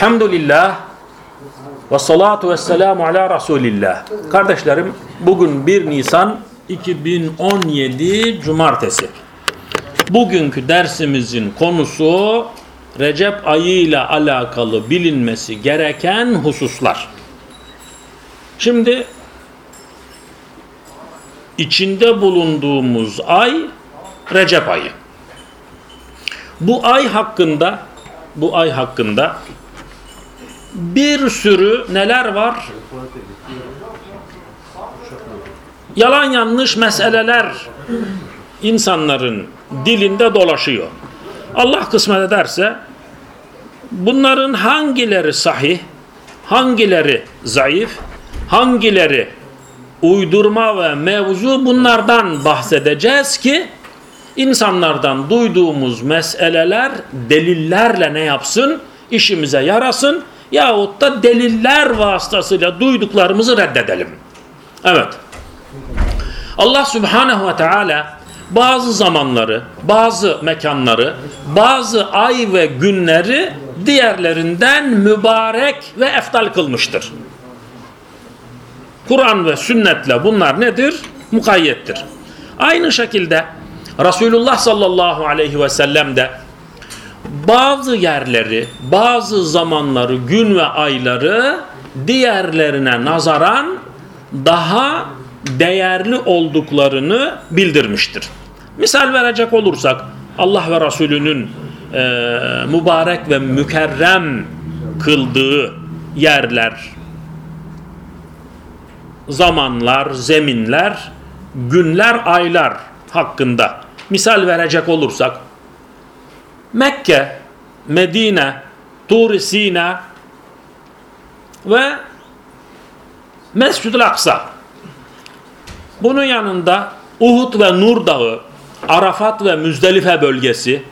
Elhamdülillah ve salatu ve selamu ala Resulillah. Kardeşlerim bugün 1 Nisan 2017 Cumartesi. Bugünkü dersimizin konusu Recep ayıyla alakalı bilinmesi gereken hususlar. Şimdi içinde bulunduğumuz ay Recep ayı. Bu ay hakkında bu ay hakkında bir sürü neler var? Yalan yanlış meseleler insanların dilinde dolaşıyor. Allah kısmet ederse bunların hangileri sahih, hangileri zayıf, hangileri uydurma ve mevzu bunlardan bahsedeceğiz ki insanlardan duyduğumuz meseleler delillerle ne yapsın? işimize yarasın yahut da deliller vasıtasıyla duyduklarımızı reddedelim. Evet. Allah Subhanahu ve Teala bazı zamanları, bazı mekanları, bazı ay ve günleri diğerlerinden mübarek ve eftal kılmıştır. Kur'an ve sünnetle bunlar nedir? Mukayyettir. Aynı şekilde Resulullah sallallahu aleyhi ve sellem de bazı yerleri, bazı zamanları, gün ve ayları diğerlerine nazaran daha değerli olduklarını bildirmiştir. Misal verecek olursak Allah ve Resulünün e, mübarek ve mükerrem kıldığı yerler, zamanlar, zeminler, günler, aylar hakkında misal verecek olursak Mekke, Medine, Tur Sina ve Mescid-i Aksa. Bunun yanında Uhud ve Nur Dağı, Arafat ve Müzdelife bölgesi,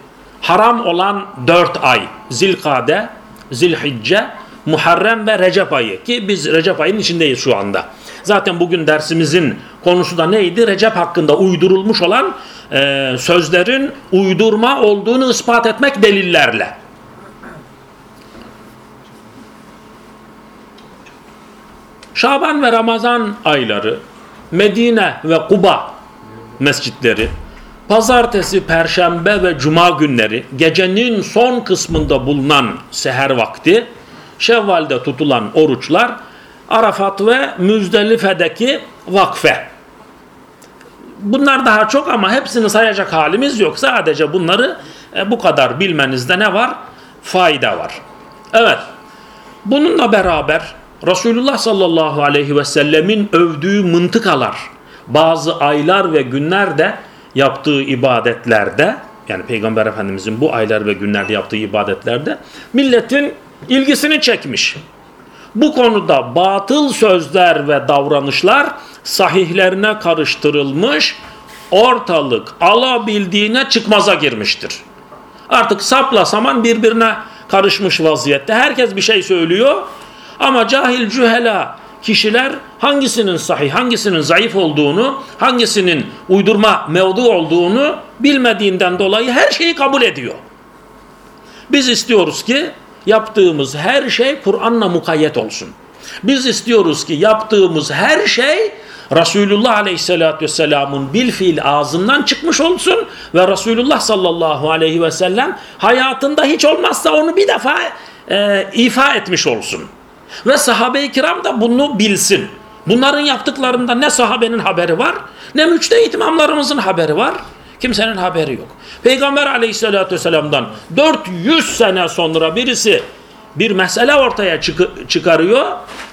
haram olan dört ay, Zilkade, Zilhicce, Muharrem ve Recep ayı ki biz Recep ayının içindeyiz şu anda. Zaten bugün dersimizin konusu da neydi? Recep hakkında uydurulmuş olan e, sözlerin uydurma olduğunu ispat etmek delillerle. Şaban ve Ramazan ayları, Medine ve Kuba mescitleri, pazartesi, perşembe ve cuma günleri, gecenin son kısmında bulunan seher vakti, Şevval'de tutulan oruçlar, Arafat ve Müzdelife'deki vakfe. Bunlar daha çok ama hepsini sayacak halimiz yok. Sadece bunları e, bu kadar bilmenizde ne var? Fayda var. Evet. Bununla beraber Resulullah sallallahu aleyhi ve sellemin övdüğü mıntıkalar, bazı aylar ve günlerde yaptığı ibadetlerde, yani Peygamber Efendimizin bu aylar ve günlerde yaptığı ibadetlerde milletin ilgisini çekmiş. Bu konuda batıl sözler ve davranışlar sahihlerine karıştırılmış, ortalık alabildiğine çıkmaza girmiştir. Artık sapla saman birbirine karışmış vaziyette. Herkes bir şey söylüyor ama cahil cühela kişiler hangisinin sahih, hangisinin zayıf olduğunu, hangisinin uydurma mevdu olduğunu bilmediğinden dolayı her şeyi kabul ediyor. Biz istiyoruz ki yaptığımız her şey Kur'an'la mukayyet olsun. Biz istiyoruz ki yaptığımız her şey Resulullah Aleyhisselatü Vesselam'ın bil fiil ağzından çıkmış olsun ve Resulullah sallallahu aleyhi ve sellem hayatında hiç olmazsa onu bir defa e, ifa etmiş olsun. Ve sahabe-i kiram da bunu bilsin. Bunların yaptıklarında ne sahabenin haberi var ne müçtehit imamlarımızın haberi var. Kimsenin haberi yok. Peygamber aleyhissalatü vesselam'dan 400 sene sonra birisi bir mesele ortaya çık çıkarıyor.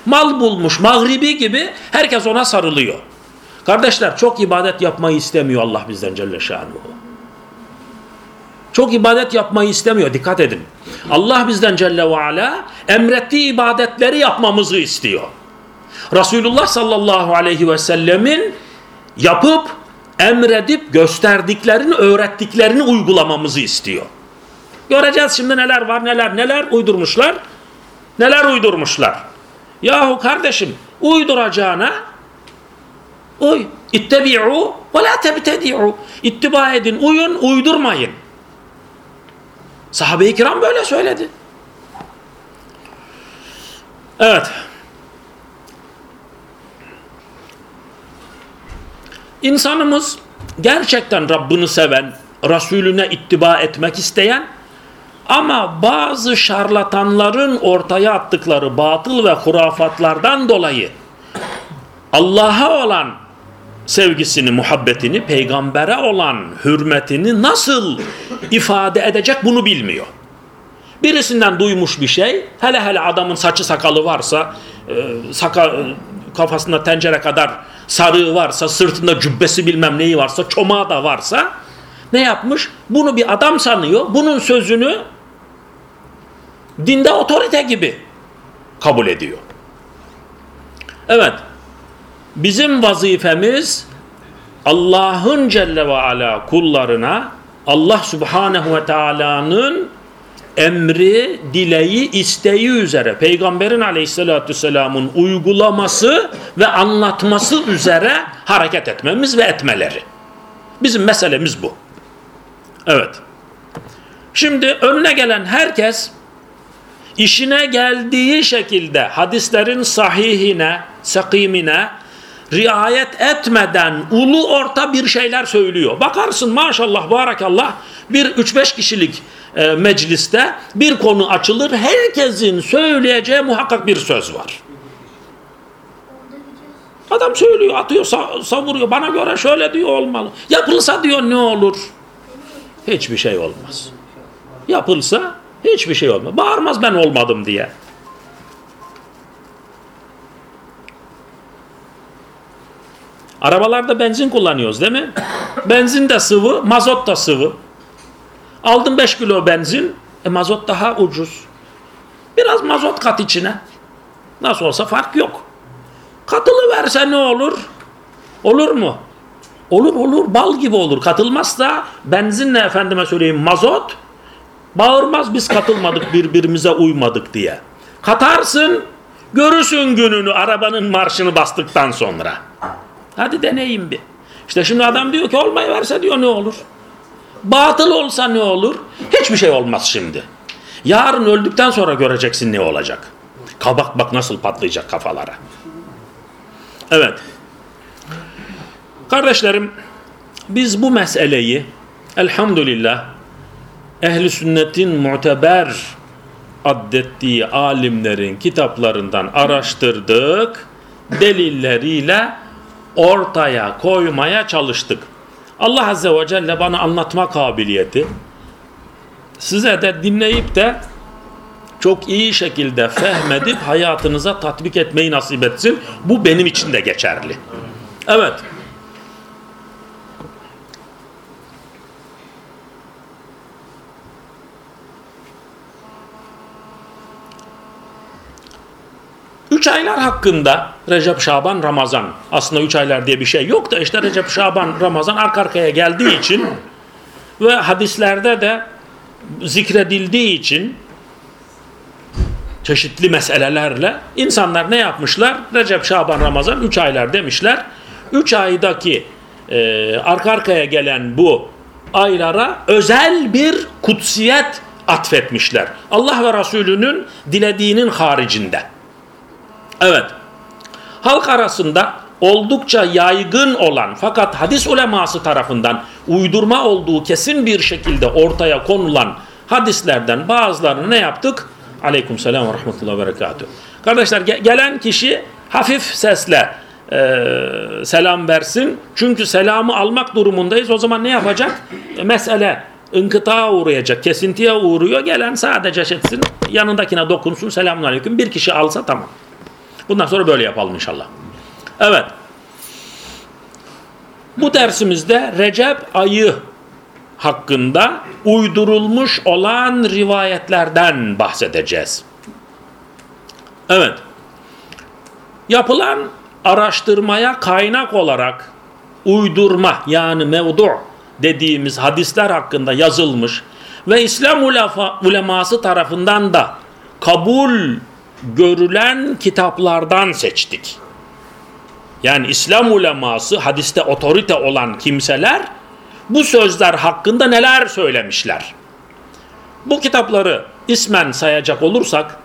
Mal bulmuş mağribi gibi herkes ona sarılıyor. Kardeşler çok ibadet yapmayı istemiyor Allah bizden Celle Şanuhu. Çok ibadet yapmayı istemiyor. Dikkat edin. Allah bizden Celle ve Ala emrettiği ibadetleri yapmamızı istiyor. Resulullah sallallahu aleyhi ve sellemin yapıp emredip gösterdiklerini, öğrettiklerini uygulamamızı istiyor. Göreceğiz şimdi neler var, neler neler uydurmuşlar. Neler uydurmuşlar. Yahu kardeşim uyduracağına uy. İttebi'u ve la tebtedi'u. İttiba edin, uyun, uydurmayın. Sahabe-i kiram böyle söyledi. Evet. İnsanımız gerçekten Rabbini seven, Resulüne ittiba etmek isteyen ama bazı şarlatanların ortaya attıkları batıl ve hurafatlardan dolayı Allah'a olan sevgisini, muhabbetini, peygambere olan hürmetini nasıl ifade edecek bunu bilmiyor. Birisinden duymuş bir şey, hele hele adamın saçı sakalı varsa, e, saka, kafasında tencere kadar sarığı varsa, sırtında cübbesi bilmem neyi varsa, çomağı da varsa, ne yapmış? Bunu bir adam sanıyor, bunun sözünü dinde otorite gibi kabul ediyor. Evet, bizim vazifemiz Allah'ın Celle ve Ala kullarına Allah Subhanahu ve Teala'nın emri, dileği, isteği üzere Peygamberin aleyhissalatü vesselamın uygulaması ve anlatması üzere hareket etmemiz ve etmeleri. Bizim meselemiz bu. Evet. Şimdi önüne gelen herkes işine geldiği şekilde hadislerin sahihine, sakimine riayet etmeden ulu orta bir şeyler söylüyor. Bakarsın maşallah, barakallah bir 3-5 kişilik e, mecliste bir konu açılır. Herkesin söyleyeceği muhakkak bir söz var. Adam söylüyor, atıyor, savuruyor. Bana göre şöyle diyor olmalı. Yapılsa diyor ne olur? Hiçbir şey olmaz. Yapılsa hiçbir şey olmaz. Bağırmaz ben olmadım diye. Arabalarda benzin kullanıyoruz değil mi? Benzin de sıvı, mazot da sıvı. Aldın 5 kilo benzin, e mazot daha ucuz. Biraz mazot kat içine. Nasıl olsa fark yok. Katılı verse ne olur? Olur mu? Olur olur bal gibi olur. Katılmazsa benzinle efendime söyleyeyim mazot bağırmaz biz katılmadık birbirimize uymadık diye. Katarsın görürsün gününü arabanın marşını bastıktan sonra. Hadi deneyim bir. İşte şimdi adam diyor ki olmayı verse diyor ne olur? Batıl olsa ne olur? Hiçbir şey olmaz şimdi. Yarın öldükten sonra göreceksin ne olacak. Kabak bak nasıl patlayacak kafalara. Evet. Kardeşlerim biz bu meseleyi elhamdülillah ehli sünnetin muteber addettiği alimlerin kitaplarından araştırdık. Delilleriyle ortaya koymaya çalıştık. Allah Azze ve Celle bana anlatma kabiliyeti, size de dinleyip de çok iyi şekilde fehmedip hayatınıza tatbik etmeyi nasip etsin. Bu benim için de geçerli. Evet. Üç aylar hakkında Recep, Şaban, Ramazan. Aslında üç aylar diye bir şey yok da işte Recep, Şaban, Ramazan arka arkaya geldiği için ve hadislerde de zikredildiği için çeşitli meselelerle insanlar ne yapmışlar? Recep, Şaban, Ramazan üç aylar demişler. Üç aydaki e, arka arkaya gelen bu aylara özel bir kutsiyet atfetmişler. Allah ve Resulünün dilediğinin haricinde. Evet. Halk arasında oldukça yaygın olan fakat hadis uleması tarafından uydurma olduğu kesin bir şekilde ortaya konulan hadislerden bazılarını ne yaptık? Aleyküm selam ve rahmetullahi ve berekatuhu. Kardeşler gelen kişi hafif sesle e, selam versin. Çünkü selamı almak durumundayız. O zaman ne yapacak? E, mesele inkıta uğrayacak, kesintiye uğruyor. Gelen sadece şetsin, yanındakine dokunsun. Selamun aleyküm. Bir kişi alsa tamam. Bundan sonra böyle yapalım inşallah. Evet. Bu dersimizde Recep ayı hakkında uydurulmuş olan rivayetlerden bahsedeceğiz. Evet. Yapılan araştırmaya kaynak olarak uydurma yani mevdu dediğimiz hadisler hakkında yazılmış ve İslam uleması tarafından da kabul görülen kitaplardan seçtik. Yani İslam uleması hadiste otorite olan kimseler bu sözler hakkında neler söylemişler? Bu kitapları ismen sayacak olursak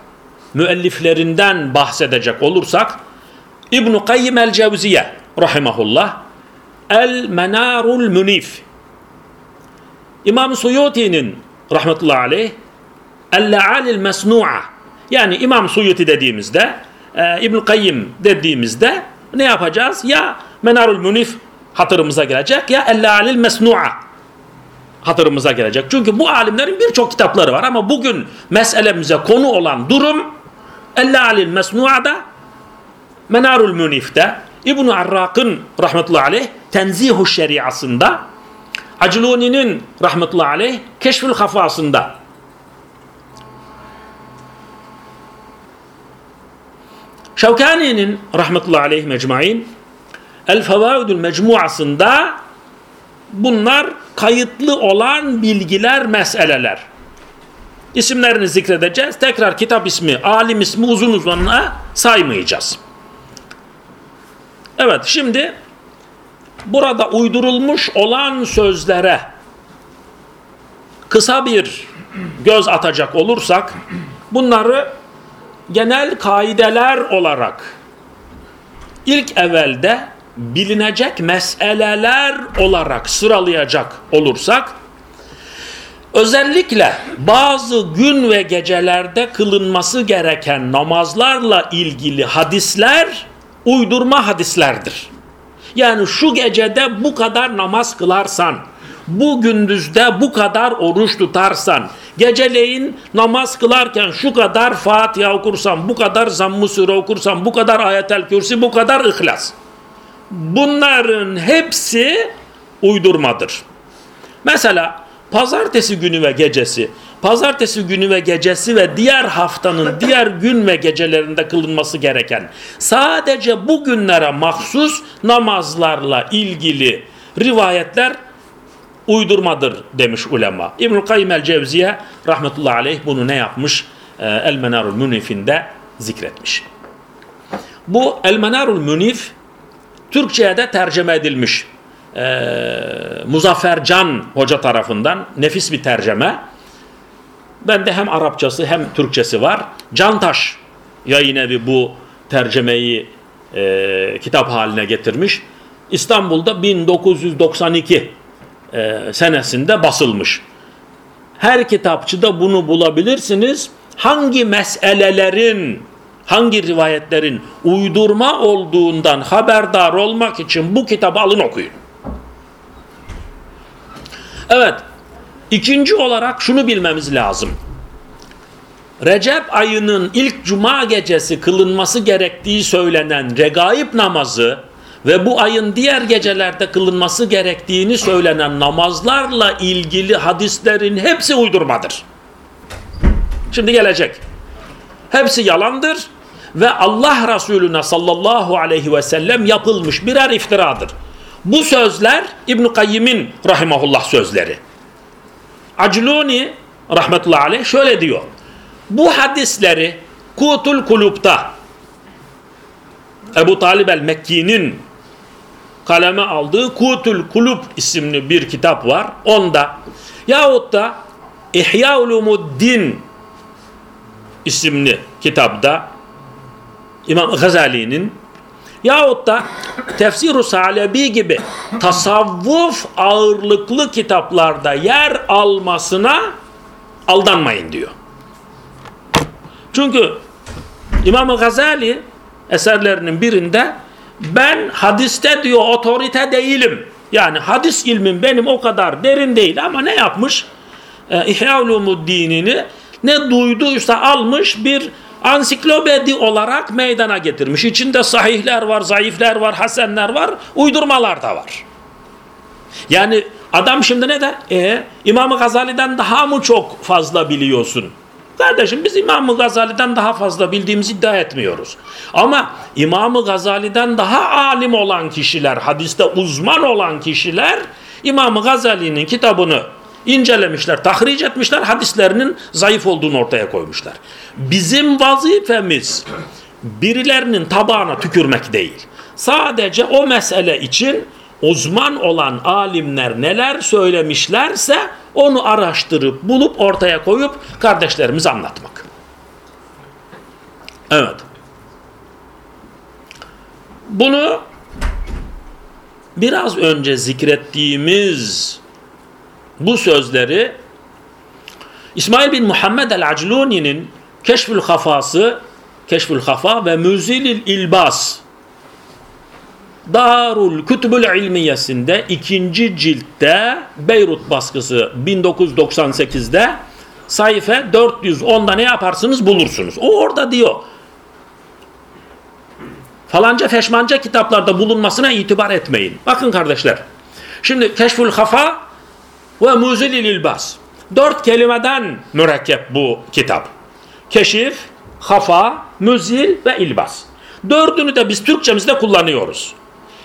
müelliflerinden bahsedecek olursak İbn Kayyim el-Cevziye rahimehullah El Menarul Munif İmam Suyuti'nin rahmetullahi aleyh El-Le'alil Mesnu'a yani İmam Suyuti dediğimizde e, İbn Kayyim dediğimizde ne yapacağız? Ya Menarul Munif hatırımıza gelecek ya El-Le'alil Mesnu'a hatırımıza gelecek. Çünkü bu alimlerin birçok kitapları var ama bugün meselemize konu olan durum El-Le'alil Mesnu'a'da Menarul Munif'te İbn Arrak'ın rahmetullahi aleyh Tenzihu Şeriasında Acluni'nin rahmetullahi aleyh Keşfül Hafasında Şevkani'nin rahmetullahi aleyh mecmain El Fevaidül Mecmuasında bunlar kayıtlı olan bilgiler, meseleler. İsimlerini zikredeceğiz. Tekrar kitap ismi, alim ismi uzun uzununa saymayacağız. Evet şimdi burada uydurulmuş olan sözlere kısa bir göz atacak olursak bunları genel kaideler olarak ilk evvelde bilinecek meseleler olarak sıralayacak olursak özellikle bazı gün ve gecelerde kılınması gereken namazlarla ilgili hadisler uydurma hadislerdir. Yani şu gecede bu kadar namaz kılarsan, bu gündüzde bu kadar oruç tutarsan, geceleyin namaz kılarken şu kadar Fatiha okursan, bu kadar zamm-ı sure okursan, bu kadar ayetel kürsi, bu kadar ihlas. Bunların hepsi uydurmadır. Mesela pazartesi günü ve gecesi, pazartesi günü ve gecesi ve diğer haftanın diğer gün ve gecelerinde kılınması gereken sadece bu günlere mahsus namazlarla ilgili rivayetler uydurmadır demiş ulema. İbnül Kayyim el-Cevziye rahmetullahi aleyh bunu ne yapmış? Ee, El-Menarul Münif'inde zikretmiş. Bu El-Menarul Münif Türkçe'ye de tercüme edilmiş. Ee, Muzaffer Can Hoca tarafından nefis bir tercüme. Bende hem Arapçası hem Türkçesi var. Cantaş yayın evi bu tercümeyi e, kitap haline getirmiş. İstanbul'da 1992 e, senesinde basılmış. Her kitapçıda bunu bulabilirsiniz. Hangi meselelerin, hangi rivayetlerin uydurma olduğundan haberdar olmak için bu kitabı alın okuyun. Evet, ikinci olarak şunu bilmemiz lazım. Recep ayının ilk cuma gecesi kılınması gerektiği söylenen regaib namazı ve bu ayın diğer gecelerde kılınması gerektiğini söylenen namazlarla ilgili hadislerin hepsi uydurmadır. Şimdi gelecek. Hepsi yalandır ve Allah Resulüne sallallahu aleyhi ve sellem yapılmış birer iftiradır. Bu sözler İbn Kayyim'in rahimahullah sözleri. Acluni rahmetullahi aleyh şöyle diyor. Bu hadisleri Kutul Kulub'da Ebu Talib el-Mekki'nin kaleme aldığı Kutul Kulub isimli bir kitap var. Onda yahut da İhya Ulumuddin isimli kitapta İmam Gazali'nin yahut da Tefsir-u Salebi gibi tasavvuf ağırlıklı kitaplarda yer almasına aldanmayın diyor. Çünkü İmam Gazali eserlerinin birinde ben hadiste diyor otorite değilim. Yani hadis ilmim benim o kadar derin değil ama ne yapmış? Ee, İhya Ulumuddin'ini ne duyduysa almış bir ansiklopedi olarak meydana getirmiş. İçinde sahihler var, zayıfler var, hasenler var, uydurmalar da var. Yani adam şimdi ne der? E, İmam-ı Gazali'den daha mı çok fazla biliyorsun? Kardeşim biz İmam-ı Gazali'den daha fazla bildiğimizi iddia etmiyoruz. Ama İmam-ı Gazali'den daha alim olan kişiler, hadiste uzman olan kişiler İmam-ı Gazali'nin kitabını incelemişler, tahric etmişler, hadislerinin zayıf olduğunu ortaya koymuşlar. Bizim vazifemiz birilerinin tabağına tükürmek değil. Sadece o mesele için uzman olan alimler neler söylemişlerse onu araştırıp bulup ortaya koyup kardeşlerimize anlatmak. Evet. Bunu biraz önce zikrettiğimiz bu sözleri İsmail bin Muhammed el-Acluni'nin Keşfül Hafası, Keşfül Hafa ve Müzilil İlbas Darul Kütübül İlmiyesinde ikinci ciltte Beyrut baskısı 1998'de sayfa 410'da ne yaparsınız bulursunuz. O orada diyor. Falanca feşmanca kitaplarda bulunmasına itibar etmeyin. Bakın kardeşler. Şimdi Keşfül Hafa ve Muzilil İlbas. Dört kelimeden mürekkep bu kitap. Keşif, Hafa, Müzil ve İlbas. Dördünü de biz Türkçemizde kullanıyoruz.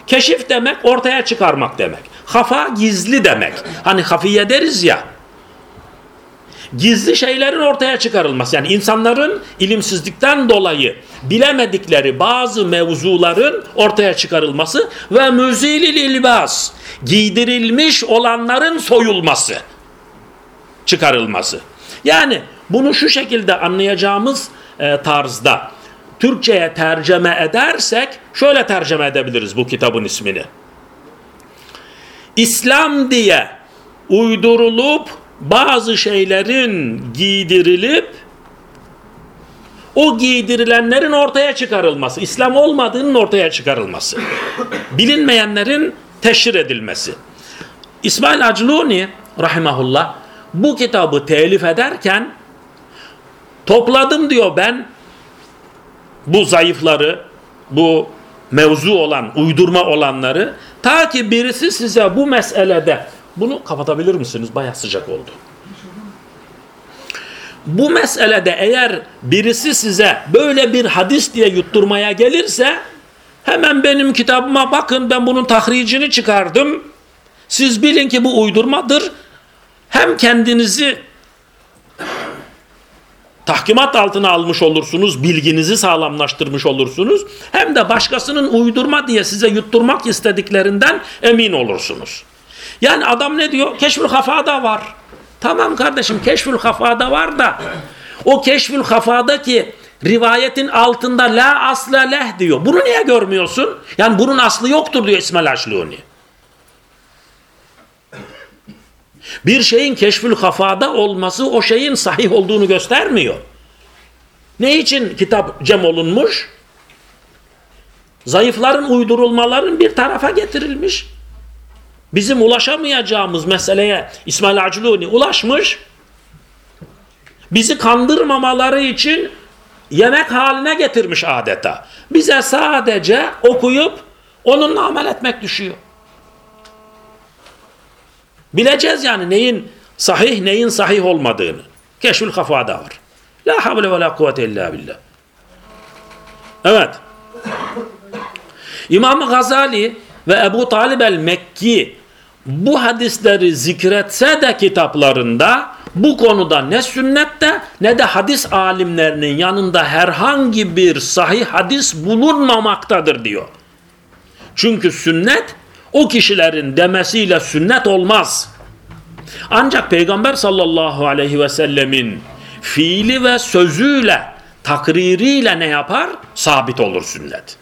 Keşif demek ortaya çıkarmak demek. Hafa gizli demek. Hani hafiye deriz ya. Gizli şeylerin ortaya çıkarılması. Yani insanların ilimsizlikten dolayı bilemedikleri bazı mevzuların ortaya çıkarılması ve müzilil ilbas giydirilmiş olanların soyulması çıkarılması. Yani bunu şu şekilde anlayacağımız e, tarzda Türkçe'ye tercüme edersek şöyle tercüme edebiliriz bu kitabın ismini. İslam diye uydurulup bazı şeylerin giydirilip o giydirilenlerin ortaya çıkarılması, İslam olmadığının ortaya çıkarılması, bilinmeyenlerin teşhir edilmesi. İsmail Acluni rahimahullah bu kitabı telif ederken topladım diyor ben bu zayıfları, bu mevzu olan, uydurma olanları ta ki birisi size bu meselede bunu kapatabilir misiniz? Baya sıcak oldu. Bu meselede eğer birisi size böyle bir hadis diye yutturmaya gelirse hemen benim kitabıma bakın ben bunun tahricini çıkardım. Siz bilin ki bu uydurmadır. Hem kendinizi tahkimat altına almış olursunuz, bilginizi sağlamlaştırmış olursunuz. Hem de başkasının uydurma diye size yutturmak istediklerinden emin olursunuz. Yani adam ne diyor? Keşfül hafada var. Tamam kardeşim keşfül hafada var da o keşfül hafadaki rivayetin altında la asla leh diyor. Bunu niye görmüyorsun? Yani bunun aslı yoktur diyor İsmail Aşluni. Bir şeyin keşfül hafada olması o şeyin sahih olduğunu göstermiyor. Ne için kitap cem olunmuş? Zayıfların uydurulmaların bir tarafa getirilmiş. Bizim ulaşamayacağımız meseleye İsmail Acluni ulaşmış. Bizi kandırmamaları için yemek haline getirmiş adeta. Bize sadece okuyup onunla amel etmek düşüyor. Bileceğiz yani neyin sahih neyin sahih olmadığını. Keşfül kafada var. La havle ve la kuvvete illa billah. Evet. İmam Gazali ve Ebu Talib el-Mekki bu hadisleri zikretse de kitaplarında bu konuda ne sünnette ne de hadis alimlerinin yanında herhangi bir sahih hadis bulunmamaktadır diyor. Çünkü sünnet o kişilerin demesiyle sünnet olmaz. Ancak Peygamber sallallahu aleyhi ve sellemin fiili ve sözüyle, takririyle ne yapar? Sabit olur sünnet.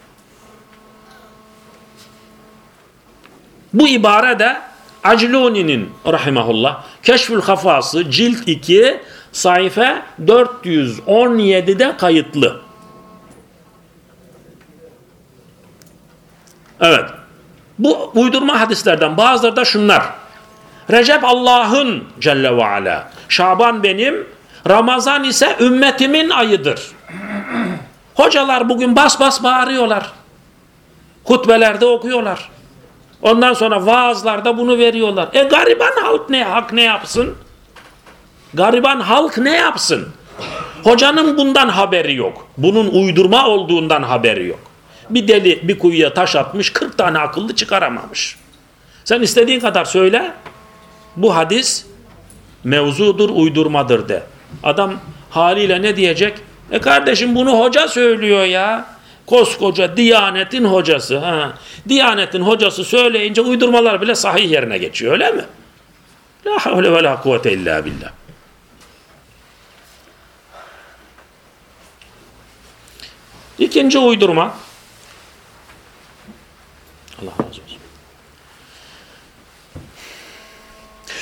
Bu ibare de Acluni'nin rahimahullah Keşfül Hafası cilt 2 sayfa 417'de kayıtlı. Evet. Bu uydurma hadislerden bazıları da şunlar. Recep Allah'ın Celle ve Ala. Şaban benim, Ramazan ise ümmetimin ayıdır. Hocalar bugün bas bas bağırıyorlar. Hutbelerde okuyorlar. Ondan sonra vaazlarda bunu veriyorlar. E gariban halk ne hak ne yapsın? Gariban halk ne yapsın? Hocanın bundan haberi yok. Bunun uydurma olduğundan haberi yok. Bir deli bir kuyuya taş atmış 40 tane akıllı çıkaramamış. Sen istediğin kadar söyle. Bu hadis mevzudur, uydurmadır de. Adam haliyle ne diyecek? E kardeşim bunu hoca söylüyor ya. Koskoca Diyanet'in hocası. Ha. Diyanet'in hocası söyleyince uydurmalar bile sahih yerine geçiyor öyle mi? La havle ve la kuvvete illa billah. İkinci uydurma. Allah razı olsun.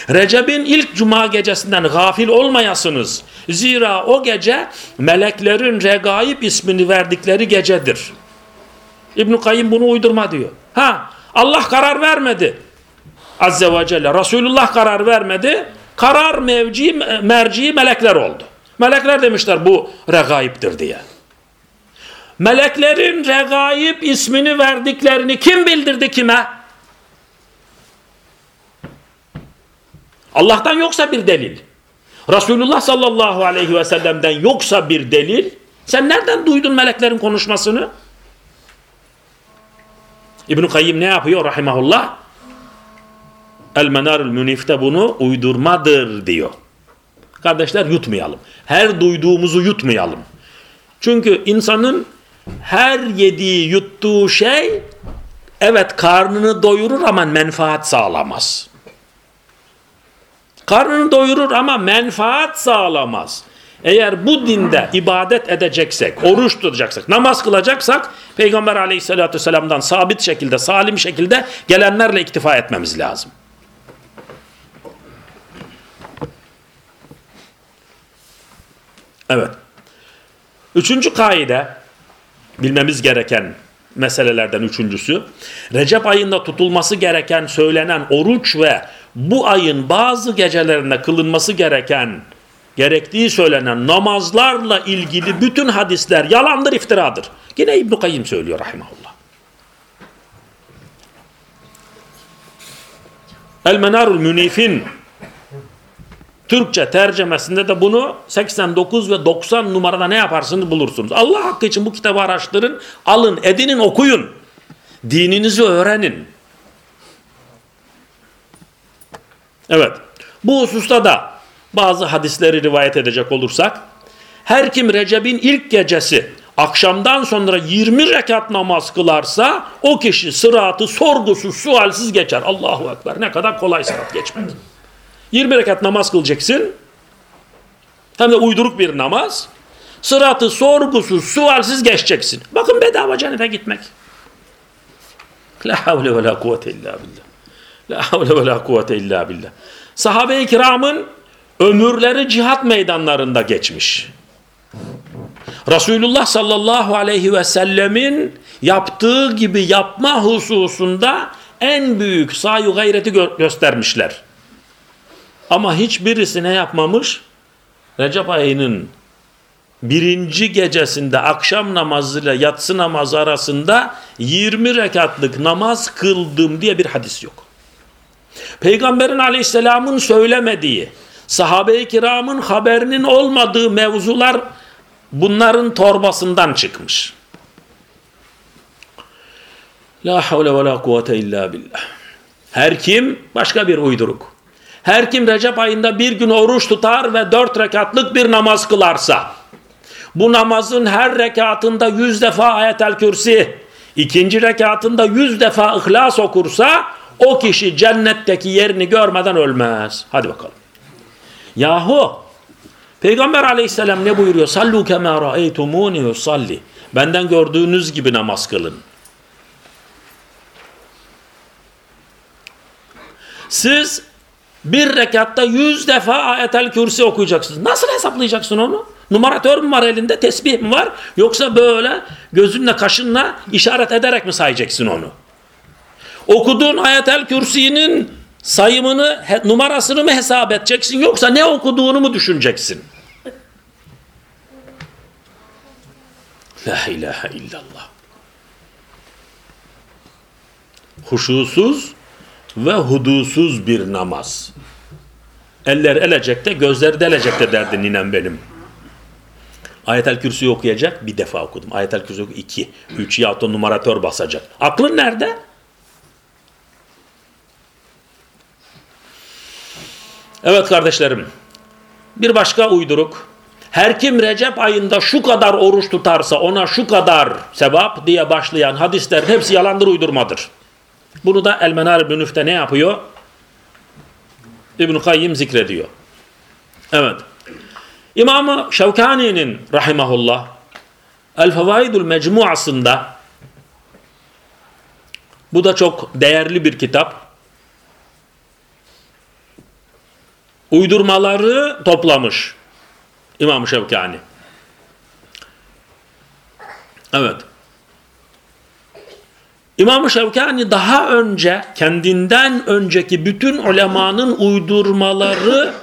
Recep'in ilk cuma gecesinden gafil olmayasınız. Zira o gece meleklerin regaib ismini verdikleri gecedir. İbn-i Kayyım bunu uydurma diyor. Ha Allah karar vermedi. Azze ve Celle. Resulullah karar vermedi. Karar mevci, merci melekler oldu. Melekler demişler bu regaiptir diye. Meleklerin regaib ismini verdiklerini kim bildirdi kime? Allah'tan yoksa bir delil. Resulullah sallallahu aleyhi ve sellem'den yoksa bir delil. Sen nereden duydun meleklerin konuşmasını? İbn-i Kayyim ne yapıyor rahimahullah? El-Menarül Münif'te bunu uydurmadır diyor. Kardeşler yutmayalım. Her duyduğumuzu yutmayalım. Çünkü insanın her yediği yuttuğu şey evet karnını doyurur ama menfaat sağlamaz. Karnını doyurur ama menfaat sağlamaz. Eğer bu dinde ibadet edeceksek, oruç tutacaksak, namaz kılacaksak Peygamber aleyhissalatü vesselam'dan sabit şekilde, salim şekilde gelenlerle iktifa etmemiz lazım. Evet. Üçüncü kaide bilmemiz gereken meselelerden üçüncüsü Recep ayında tutulması gereken söylenen oruç ve bu ayın bazı gecelerinde kılınması gereken gerektiği söylenen namazlarla ilgili bütün hadisler yalandır, iftiradır. Yine İbn-i Kayyim söylüyor rahimahullah. El-Menarul Münif'in Türkçe tercemesinde de bunu 89 ve 90 numarada ne yaparsınız bulursunuz. Allah hakkı için bu kitabı araştırın, alın, edinin, okuyun. Dininizi öğrenin. Evet. Bu hususta da bazı hadisleri rivayet edecek olursak her kim Recep'in ilk gecesi akşamdan sonra 20 rekat namaz kılarsa o kişi sıratı sorgusuz sualsiz geçer. Allahu Ekber ne kadar kolay sırat geçmek. 20 rekat namaz kılacaksın. Hem de uyduruk bir namaz. Sıratı sorgusuz, sualsiz geçeceksin. Bakın bedava cennete gitmek. La havle ve la kuvvete illa billah. La havle ve la kuvvete illa billah. Sahabe-i kiramın ömürleri cihat meydanlarında geçmiş. Resulullah sallallahu aleyhi ve sellemin yaptığı gibi yapma hususunda en büyük sayu gayreti gö göstermişler. Ama hiçbirisi ne yapmamış? Recep ayının birinci gecesinde akşam namazıyla yatsı namazı arasında 20 rekatlık namaz kıldım diye bir hadis yok. Peygamberin aleyhisselamın söylemediği, sahabe-i kiramın haberinin olmadığı mevzular bunların torbasından çıkmış. La havle ve la kuvvete illa billah. Her kim başka bir uyduruk. Her kim Recep ayında bir gün oruç tutar ve dört rekatlık bir namaz kılarsa, bu namazın her rekatında yüz defa ayetel kürsi, ikinci rekatında yüz defa ihlas okursa, o kişi cennetteki yerini görmeden ölmez. Hadi bakalım. Yahu, Peygamber aleyhisselam ne buyuruyor? Sallu kema ra'eytumuni yusalli. Benden gördüğünüz gibi namaz kılın. Siz bir rekatta yüz defa ayetel kürsi okuyacaksınız. Nasıl hesaplayacaksın onu? Numaratör mü var elinde, tesbih mi var? Yoksa böyle gözünle kaşınla işaret ederek mi sayacaksın onu? Okuduğun ayetel kürsinin sayımını, numarasını mı hesap edeceksin yoksa ne okuduğunu mu düşüneceksin? La ilahe illallah. Huşusuz ve hudusuz bir namaz. Eller elecekte, gözleri delecekte derdi ninem benim. Ayetel Kürsü'yü okuyacak bir defa okudum. Ayetel Kürsü iki, üç ya da numaratör basacak. Aklın nerede? Evet kardeşlerim. Bir başka uyduruk. Her kim Recep ayında şu kadar oruç tutarsa ona şu kadar sevap diye başlayan hadislerin hepsi yalandır uydurmadır. Bunu da El-Menar Bünüf'te ne yapıyor? İbn-i Kayyim zikrediyor. Evet. İmamı Şevkani'nin rahimahullah El Fevaidul Mecmuasında bu da çok değerli bir kitap. Uydurmaları toplamış İmam Şevkani. Evet. İmam Şevkani daha önce kendinden önceki bütün ulemanın uydurmaları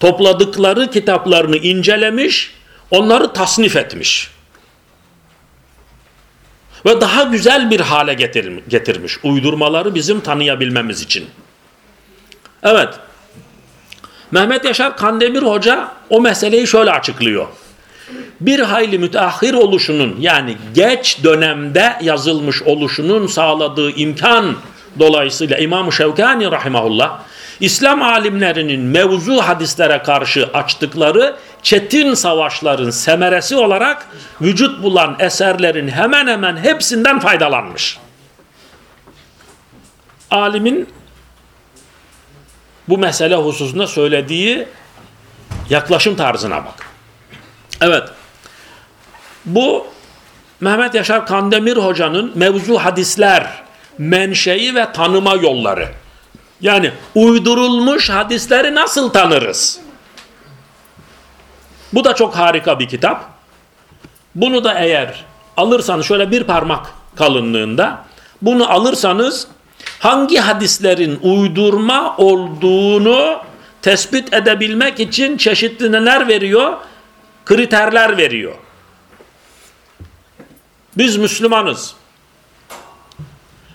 topladıkları kitaplarını incelemiş, onları tasnif etmiş. Ve daha güzel bir hale getirmiş uydurmaları bizim tanıyabilmemiz için. Evet. Mehmet Yaşar Kandemir Hoca o meseleyi şöyle açıklıyor bir hayli müteahhir oluşunun yani geç dönemde yazılmış oluşunun sağladığı imkan dolayısıyla İmam-ı Şevkani rahimahullah İslam alimlerinin mevzu hadislere karşı açtıkları çetin savaşların semeresi olarak vücut bulan eserlerin hemen hemen hepsinden faydalanmış. Alimin bu mesele hususunda söylediği yaklaşım tarzına bak. Evet. Bu Mehmet Yaşar Kandemir Hoca'nın mevzu hadisler, menşei ve tanıma yolları. Yani uydurulmuş hadisleri nasıl tanırız? Bu da çok harika bir kitap. Bunu da eğer alırsanız şöyle bir parmak kalınlığında bunu alırsanız hangi hadislerin uydurma olduğunu tespit edebilmek için çeşitli neler veriyor? Kriterler veriyor. Biz Müslümanız.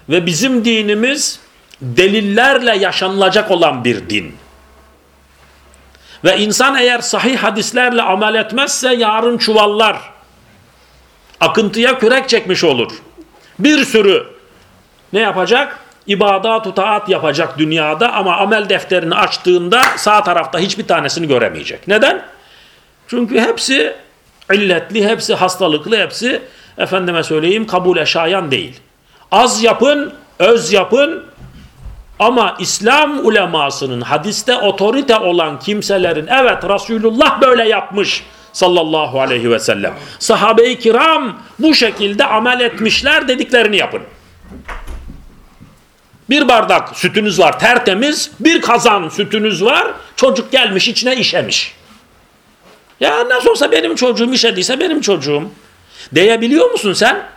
Ve bizim dinimiz delillerle yaşanılacak olan bir din. Ve insan eğer sahih hadislerle amel etmezse yarın çuvallar. Akıntıya kürek çekmiş olur. Bir sürü ne yapacak? İbadat taat yapacak dünyada ama amel defterini açtığında sağ tarafta hiçbir tanesini göremeyecek. Neden? Çünkü hepsi illetli, hepsi hastalıklı, hepsi efendime söyleyeyim kabule şayan değil. Az yapın, öz yapın ama İslam ulemasının hadiste otorite olan kimselerin evet Resulullah böyle yapmış sallallahu aleyhi ve sellem. Sahabe-i kiram bu şekilde amel etmişler dediklerini yapın. Bir bardak sütünüz var tertemiz, bir kazan sütünüz var, çocuk gelmiş içine işemiş. Ya nasıl olsa benim çocuğum işediyse benim çocuğum. Diyebiliyor musun sen?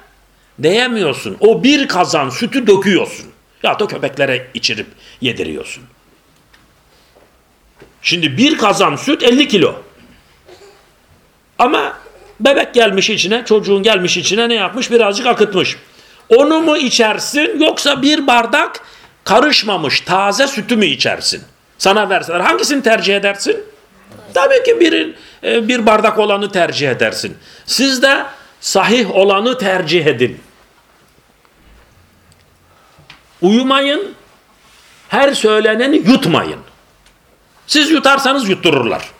Diyemiyorsun. O bir kazan sütü döküyorsun. Ya da köpeklere içirip yediriyorsun. Şimdi bir kazan süt 50 kilo. Ama bebek gelmiş içine, çocuğun gelmiş içine ne yapmış? Birazcık akıtmış. Onu mu içersin yoksa bir bardak karışmamış taze sütü mü içersin? Sana verseler hangisini tercih edersin? Tabii ki bir, e, bir bardak olanı tercih edersin. Siz de sahih olanı tercih edin. Uyumayın, her söyleneni yutmayın. Siz yutarsanız yuttururlar.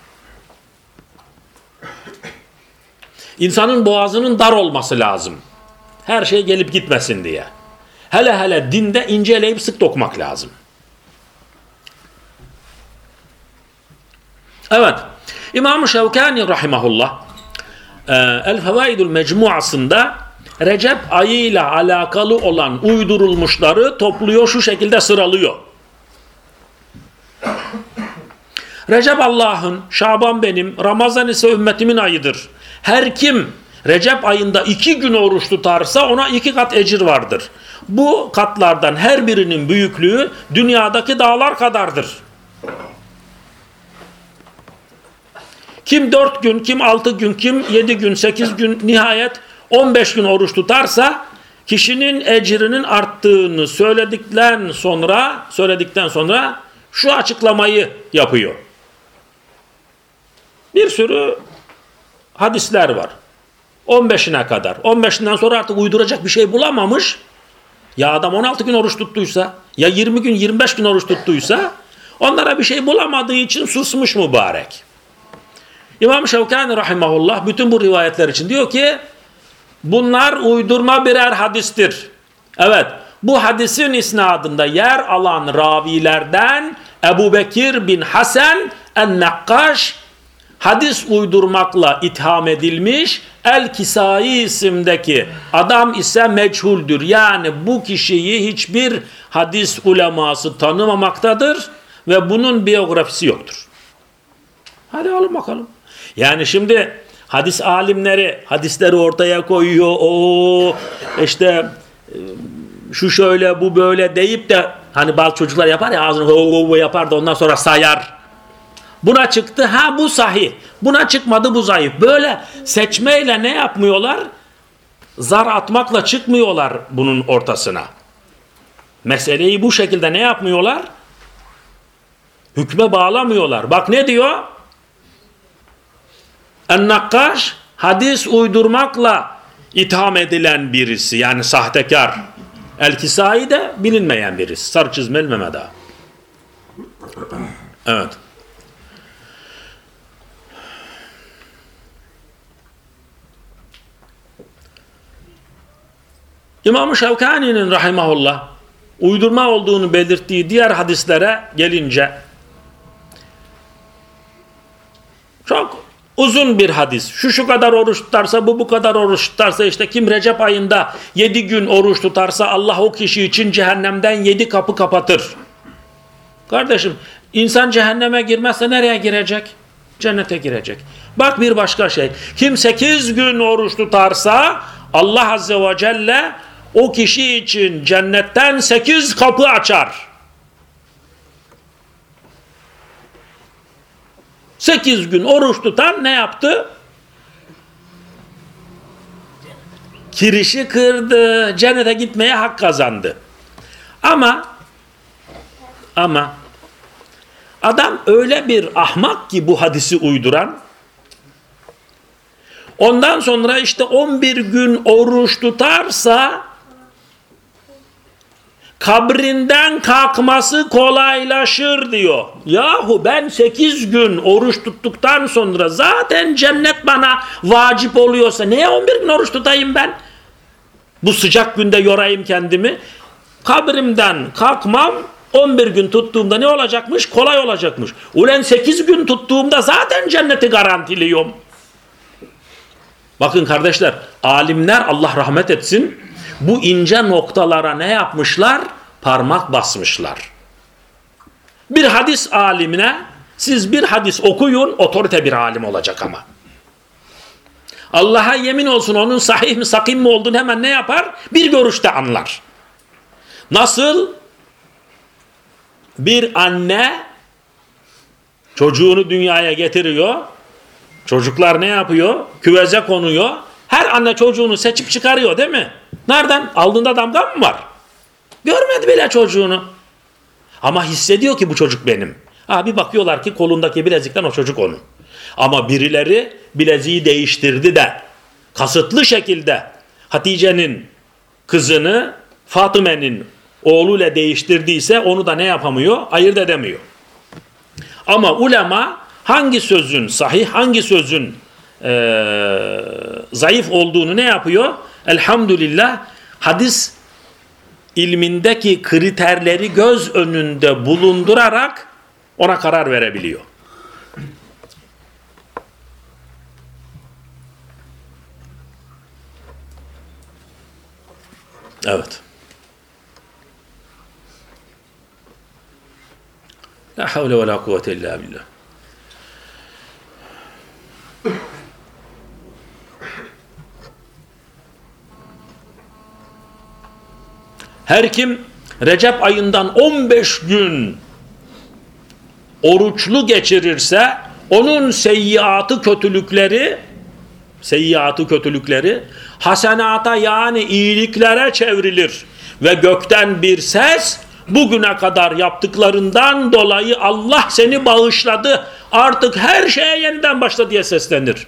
İnsanın boğazının dar olması lazım. Her şey gelip gitmesin diye. Hele hele dinde inceleyip sık dokmak lazım. Evet. İmam-ı Şevkani rahimahullah e, El Fevaidul Mecmuasında Recep ayıyla alakalı olan uydurulmuşları topluyor şu şekilde sıralıyor. Recep Allah'ın, Şaban benim, Ramazan ise ümmetimin ayıdır. Her kim Recep ayında iki gün oruç tutarsa ona iki kat ecir vardır. Bu katlardan her birinin büyüklüğü dünyadaki dağlar kadardır. Kim dört gün, kim altı gün, kim yedi gün, sekiz gün nihayet on beş gün oruç tutarsa kişinin ecrinin arttığını söyledikten sonra söyledikten sonra şu açıklamayı yapıyor. Bir sürü hadisler var. 15'ine kadar. 15'inden sonra artık uyduracak bir şey bulamamış. Ya adam 16 gün oruç tuttuysa, ya 20 gün 25 gün oruç tuttuysa onlara bir şey bulamadığı için susmuş mübarek. İmam Şevkani rahimahullah bütün bu rivayetler için diyor ki bunlar uydurma birer hadistir. Evet bu hadisin isnadında yer alan ravilerden Ebu Bekir bin Hasan en-Nakkaş hadis uydurmakla itham edilmiş. El-Kisai isimdeki adam ise meçhuldür. Yani bu kişiyi hiçbir hadis uleması tanımamaktadır ve bunun biyografisi yoktur. Hadi alın bakalım. Yani şimdi hadis alimleri hadisleri ortaya koyuyor. O işte şu şöyle bu böyle deyip de hani bazı çocuklar yapar ya ağzını ho ho yapar da ondan sonra sayar. Buna çıktı ha bu sahih. Buna çıkmadı bu zayıf. Böyle seçmeyle ne yapmıyorlar? Zar atmakla çıkmıyorlar bunun ortasına. Meseleyi bu şekilde ne yapmıyorlar? Hükme bağlamıyorlar. Bak ne diyor? En-Nakkaş hadis uydurmakla itham edilen birisi yani sahtekar. El-Kisai de bilinmeyen birisi. Sarı çizmeli Mehmet Ağa. Evet. İmam-ı Şevkani'nin rahimahullah uydurma olduğunu belirttiği diğer hadislere gelince çok uzun bir hadis. Şu şu kadar oruç tutarsa bu bu kadar oruç tutarsa işte kim Recep ayında yedi gün oruç tutarsa Allah o kişi için cehennemden yedi kapı kapatır. Kardeşim insan cehenneme girmezse nereye girecek? Cennete girecek. Bak bir başka şey. Kim sekiz gün oruç tutarsa Allah Azze ve Celle o kişi için cennetten sekiz kapı açar. Sekiz gün oruç tutan ne yaptı? Kirişi kırdı. Cennete gitmeye hak kazandı. Ama ama adam öyle bir ahmak ki bu hadisi uyduran ondan sonra işte 11 gün oruç tutarsa kabrinden kalkması kolaylaşır diyor. Yahu ben 8 gün oruç tuttuktan sonra zaten cennet bana vacip oluyorsa neye 11 gün oruç tutayım ben? Bu sıcak günde yorayım kendimi. Kabrimden kalkmam 11 gün tuttuğumda ne olacakmış? Kolay olacakmış. Ulen 8 gün tuttuğumda zaten cenneti garantiliyorum. Bakın kardeşler, alimler Allah rahmet etsin bu ince noktalara ne yapmışlar? Parmak basmışlar. Bir hadis alimine siz bir hadis okuyun otorite bir alim olacak ama. Allah'a yemin olsun onun sahih mi sakim mi olduğunu hemen ne yapar? Bir görüşte anlar. Nasıl? Bir anne çocuğunu dünyaya getiriyor. Çocuklar ne yapıyor? Küveze konuyor. Her anne çocuğunu seçip çıkarıyor değil mi? Nereden? Aldığında damga mı var? Görmedi bile çocuğunu. Ama hissediyor ki bu çocuk benim. Ha bir bakıyorlar ki kolundaki bilezikten o çocuk onun. Ama birileri bileziği değiştirdi de kasıtlı şekilde Hatice'nin kızını Fatıme'nin oğluyla değiştirdiyse onu da ne yapamıyor? Ayırt edemiyor. Ama ulema hangi sözün sahih, hangi sözün e, zayıf olduğunu ne yapıyor? Elhamdülillah hadis ilmindeki kriterleri göz önünde bulundurarak ona karar verebiliyor. Evet. La havle ve la kuvvete illa billah. Her kim Recep ayından 15 gün oruçlu geçirirse onun seyyiatı kötülükleri seyyiatı kötülükleri hasenata yani iyiliklere çevrilir. Ve gökten bir ses bugüne kadar yaptıklarından dolayı Allah seni bağışladı. Artık her şeye yeniden başla diye seslenir.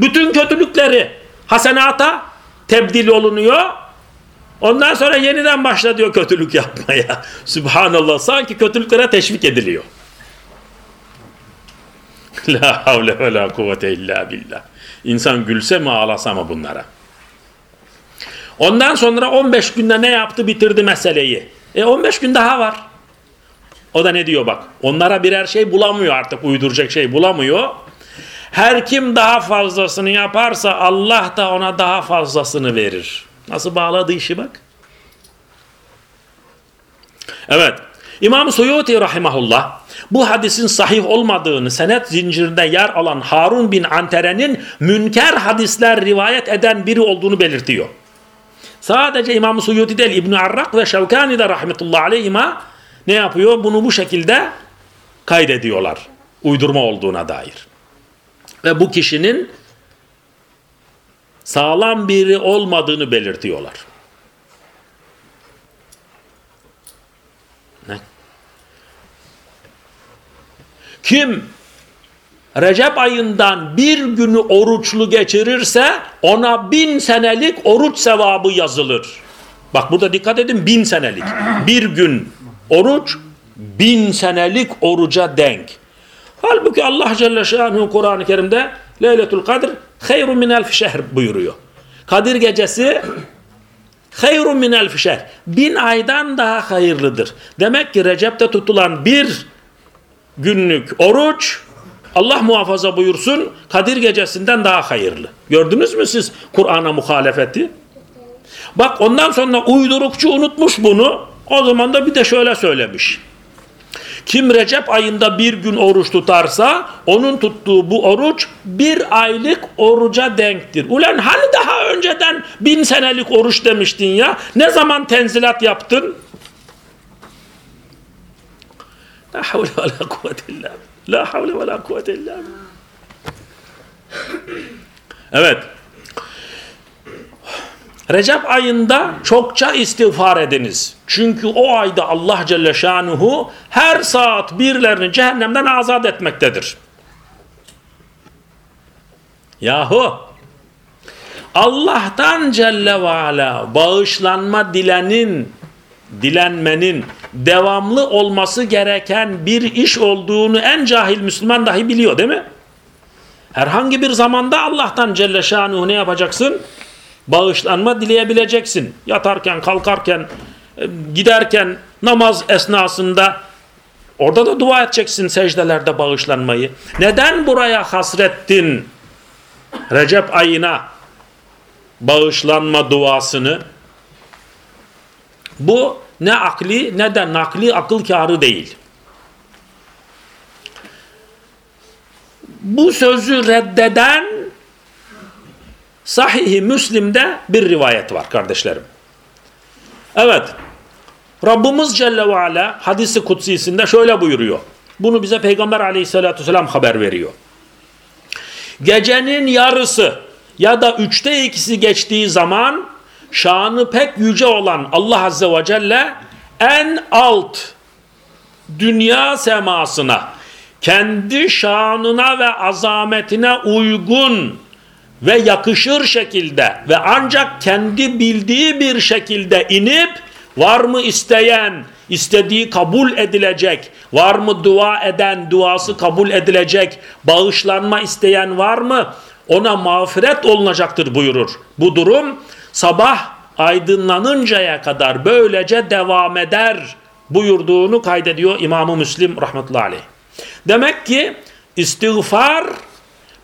Bütün kötülükleri hasenata tebdil olunuyor Ondan sonra yeniden başla diyor kötülük yapmaya. Subhanallah sanki kötülüklere teşvik ediliyor. La havle ve la kuvvete illa billah. İnsan gülse mi ağlasa mı bunlara? Ondan sonra 15 günde ne yaptı bitirdi meseleyi. E 15 gün daha var. O da ne diyor bak. Onlara birer şey bulamıyor artık uyduracak şey bulamıyor. Her kim daha fazlasını yaparsa Allah da ona daha fazlasını verir. Nasıl bağladı işi bak. Evet. İmam Suyuti rahimahullah bu hadisin sahih olmadığını senet zincirinde yer alan Harun bin Antere'nin münker hadisler rivayet eden biri olduğunu belirtiyor. Sadece İmam Suyuti değil İbn Arrak ve Şevkani de rahmetullahi aleyhima ne yapıyor? Bunu bu şekilde kaydediyorlar. Uydurma olduğuna dair. Ve bu kişinin sağlam biri olmadığını belirtiyorlar. Ne? Kim Recep ayından bir günü oruçlu geçirirse ona bin senelik oruç sevabı yazılır. Bak burada dikkat edin bin senelik. Bir gün oruç bin senelik oruca denk. Halbuki Allah Celle Şanuhu Kur'an-ı Kerim'de Leyletul Kadr hayrun min elf şehr buyuruyor. Kadir gecesi hayrun min elf şehr. Bin aydan daha hayırlıdır. Demek ki Recep'te tutulan bir günlük oruç Allah muhafaza buyursun Kadir gecesinden daha hayırlı. Gördünüz mü siz Kur'an'a muhalefeti? Bak ondan sonra uydurukçu unutmuş bunu. O zaman da bir de şöyle söylemiş. Kim Recep ayında bir gün oruç tutarsa onun tuttuğu bu oruç bir aylık oruca denktir. Ulan hani daha önceden bin senelik oruç demiştin ya? Ne zaman tenzilat yaptın? La havle ve la kuvvete illa La havle ve la kuvvete illa Evet. Recep ayında çokça istiğfar ediniz. Çünkü o ayda Allah Celle Şanuhu her saat birilerini cehennemden azat etmektedir. Yahu Allah'tan Celle ve Ala bağışlanma dilenin, dilenmenin devamlı olması gereken bir iş olduğunu en cahil Müslüman dahi biliyor değil mi? Herhangi bir zamanda Allah'tan Celle Şanuhu ne yapacaksın? Bağışlanma dileyebileceksin. Yatarken, kalkarken, e, giderken, namaz esnasında orada da dua edeceksin secdelerde bağışlanmayı. Neden buraya hasrettin Recep ayına bağışlanma duasını? Bu ne akli ne de nakli akıl kârı değil. Bu sözü reddeden Sahih-i Müslim'de bir rivayet var kardeşlerim. Evet. Rabbimiz Celle ve Ala hadisi kutsisinde şöyle buyuruyor. Bunu bize Peygamber aleyhissalatü vesselam haber veriyor. Gecenin yarısı ya da üçte ikisi geçtiği zaman şanı pek yüce olan Allah Azze ve Celle en alt dünya semasına kendi şanına ve azametine uygun ve yakışır şekilde ve ancak kendi bildiği bir şekilde inip var mı isteyen istediği kabul edilecek var mı dua eden duası kabul edilecek bağışlanma isteyen var mı ona mağfiret olunacaktır buyurur. Bu durum sabah aydınlanıncaya kadar böylece devam eder buyurduğunu kaydediyor İmam-ı Müslim rahmetullahi aleyh. Demek ki istiğfar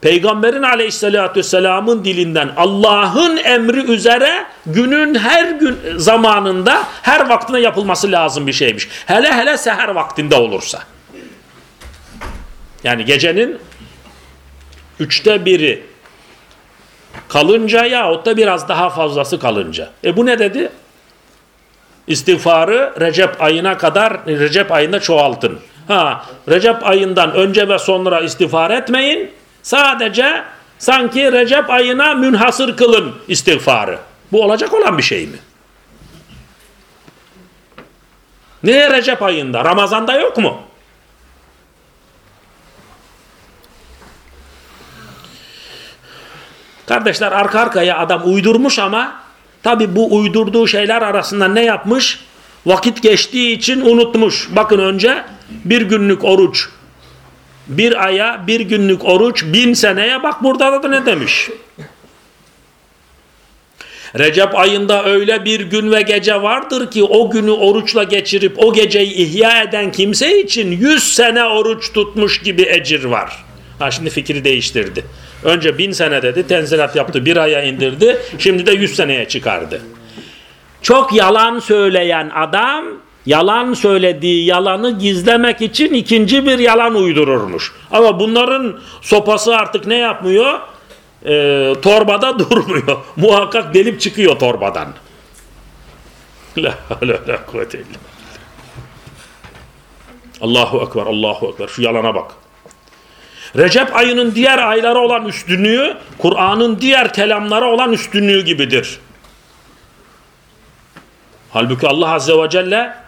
Peygamberin aleyhissalatü vesselamın dilinden Allah'ın emri üzere günün her gün zamanında her vaktine yapılması lazım bir şeymiş. Hele hele seher vaktinde olursa. Yani gecenin üçte biri kalınca yahut da biraz daha fazlası kalınca. E bu ne dedi? İstiğfarı Recep ayına kadar Recep ayında çoğaltın. Ha, Recep ayından önce ve sonra istiğfar etmeyin. Sadece sanki Recep ayına münhasır kılın istiğfarı. Bu olacak olan bir şey mi? Niye Recep ayında? Ramazan'da yok mu? Kardeşler arka arkaya adam uydurmuş ama tabi bu uydurduğu şeyler arasında ne yapmış? Vakit geçtiği için unutmuş. Bakın önce bir günlük oruç bir aya bir günlük oruç bin seneye bak burada da ne demiş. Recep ayında öyle bir gün ve gece vardır ki o günü oruçla geçirip o geceyi ihya eden kimse için yüz sene oruç tutmuş gibi ecir var. Ha şimdi fikri değiştirdi. Önce bin sene dedi, tenzilat yaptı, bir aya indirdi, şimdi de yüz seneye çıkardı. Çok yalan söyleyen adam, yalan söylediği yalanı gizlemek için ikinci bir yalan uydururmuş. Ama bunların sopası artık ne yapmıyor? Ee, torbada durmuyor. Muhakkak delip çıkıyor torbadan. La havle la kuvvete. Allahu Ekber, Allahu Ekber. Şu yalana bak. Recep ayının diğer aylara olan üstünlüğü, Kur'an'ın diğer kelamlara olan üstünlüğü gibidir. Halbuki Allah Azze ve Celle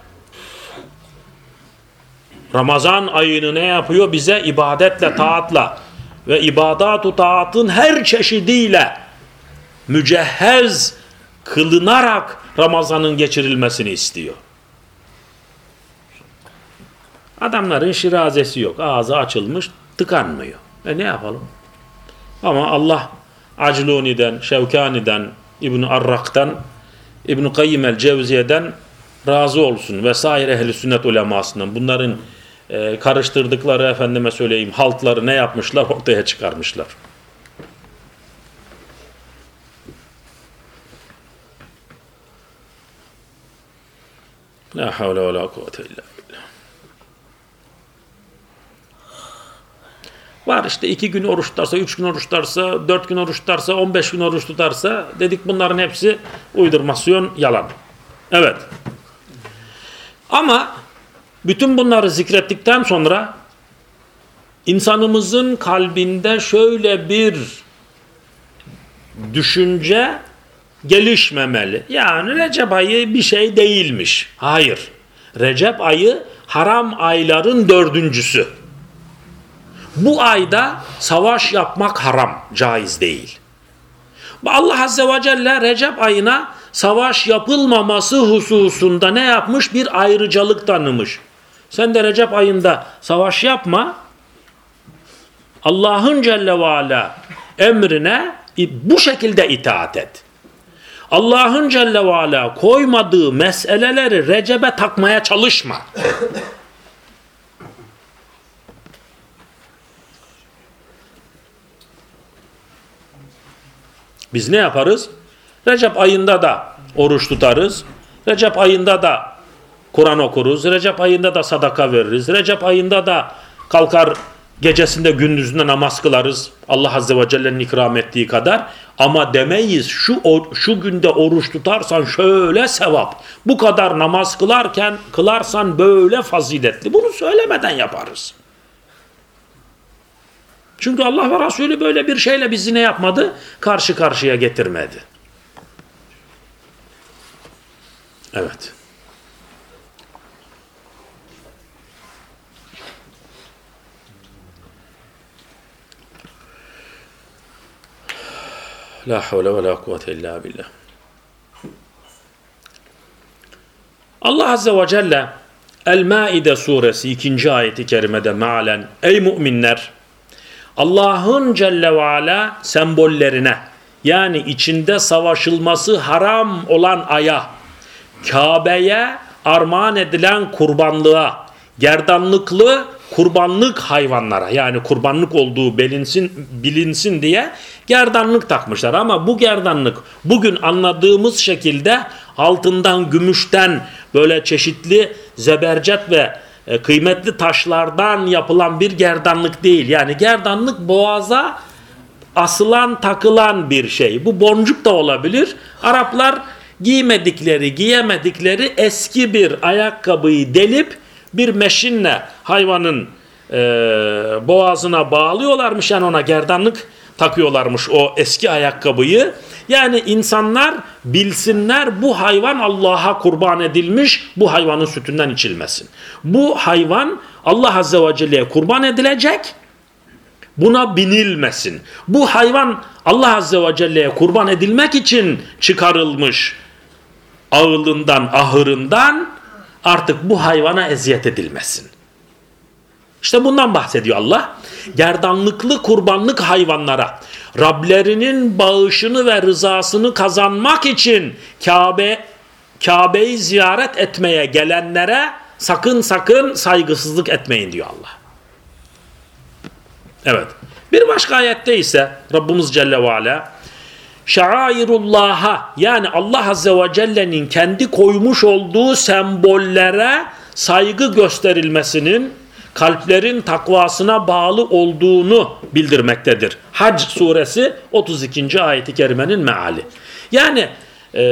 Ramazan ayını ne yapıyor? Bize ibadetle, taatla ve ibadatu taatın her çeşidiyle mücehhez kılınarak Ramazan'ın geçirilmesini istiyor. Adamların şirazesi yok. Ağzı açılmış, tıkanmıyor. E ne yapalım? Ama Allah Acluni'den, Şevkani'den, İbn Arrak'tan, İbn Kayyim el-Cevziye'den razı olsun vesaire ehli sünnet ulemasından bunların e, karıştırdıkları efendime söyleyeyim haltları ne yapmışlar ortaya çıkarmışlar. La havle ve la kuvvete illa billah. Var işte iki gün oruç tutarsa, üç gün oruç tutarsa, dört gün oruç tutarsa, on beş gün oruç tutarsa dedik bunların hepsi uydurmasyon, yalan. Evet. Ama bütün bunları zikrettikten sonra insanımızın kalbinde şöyle bir düşünce gelişmemeli. Yani Recep ayı bir şey değilmiş. Hayır. Recep ayı haram ayların dördüncüsü. Bu ayda savaş yapmak haram, caiz değil. Allah Azze ve Celle Recep ayına savaş yapılmaması hususunda ne yapmış? Bir ayrıcalık tanımış. Sen de Recep ayında savaş yapma. Allah'ın Celle ve Ala emrine bu şekilde itaat et. Allah'ın Celle ve Ala koymadığı meseleleri Recep'e takmaya çalışma. Biz ne yaparız? Recep ayında da oruç tutarız. Recep ayında da Kur'an okuruz. Recep ayında da sadaka veririz. Recep ayında da kalkar gecesinde gündüzünde namaz kılarız. Allah Azze ve Celle'nin ikram ettiği kadar. Ama demeyiz şu şu günde oruç tutarsan şöyle sevap. Bu kadar namaz kılarken kılarsan böyle faziletli. Bunu söylemeden yaparız. Çünkü Allah ve Resulü böyle bir şeyle bizi ne yapmadı? Karşı karşıya getirmedi. Evet. La havle ve la kuvvete illa billah. Allah Azze ve Celle El-Maide suresi ikinci ayeti kerimede mealen Ey müminler Allah'ın Celle ve Ala sembollerine yani içinde savaşılması haram olan aya, Kabe'ye armağan edilen kurbanlığa, gerdanlıklı kurbanlık hayvanlara yani kurbanlık olduğu bilinsin, bilinsin diye gerdanlık takmışlar. Ama bu gerdanlık bugün anladığımız şekilde altından, gümüşten böyle çeşitli zebercet ve e, kıymetli taşlardan yapılan bir gerdanlık değil. Yani gerdanlık boğaza asılan takılan bir şey. Bu boncuk da olabilir. Araplar giymedikleri, giyemedikleri eski bir ayakkabıyı delip bir meşinle hayvanın e, boğazına bağlıyorlarmış. Yani ona gerdanlık takıyorlarmış o eski ayakkabıyı. Yani insanlar bilsinler bu hayvan Allah'a kurban edilmiş, bu hayvanın sütünden içilmesin. Bu hayvan Allah Azze ve Celle'ye kurban edilecek, buna binilmesin. Bu hayvan Allah Azze ve Celle'ye kurban edilmek için çıkarılmış ağılından, ahırından artık bu hayvana eziyet edilmesin. İşte bundan bahsediyor Allah. Gerdanlıklı kurbanlık hayvanlara Rablerinin bağışını ve rızasını kazanmak için Kabe Kabe'yi ziyaret etmeye gelenlere sakın sakın saygısızlık etmeyin diyor Allah. Evet. Bir başka ayette ise Rabbimiz Celle ve Ala şairullah'a yani Allah Azze ve Celle'nin kendi koymuş olduğu sembollere saygı gösterilmesinin kalplerin takvasına bağlı olduğunu bildirmektedir. Hac suresi 32. ayeti kerimenin meali. Yani e,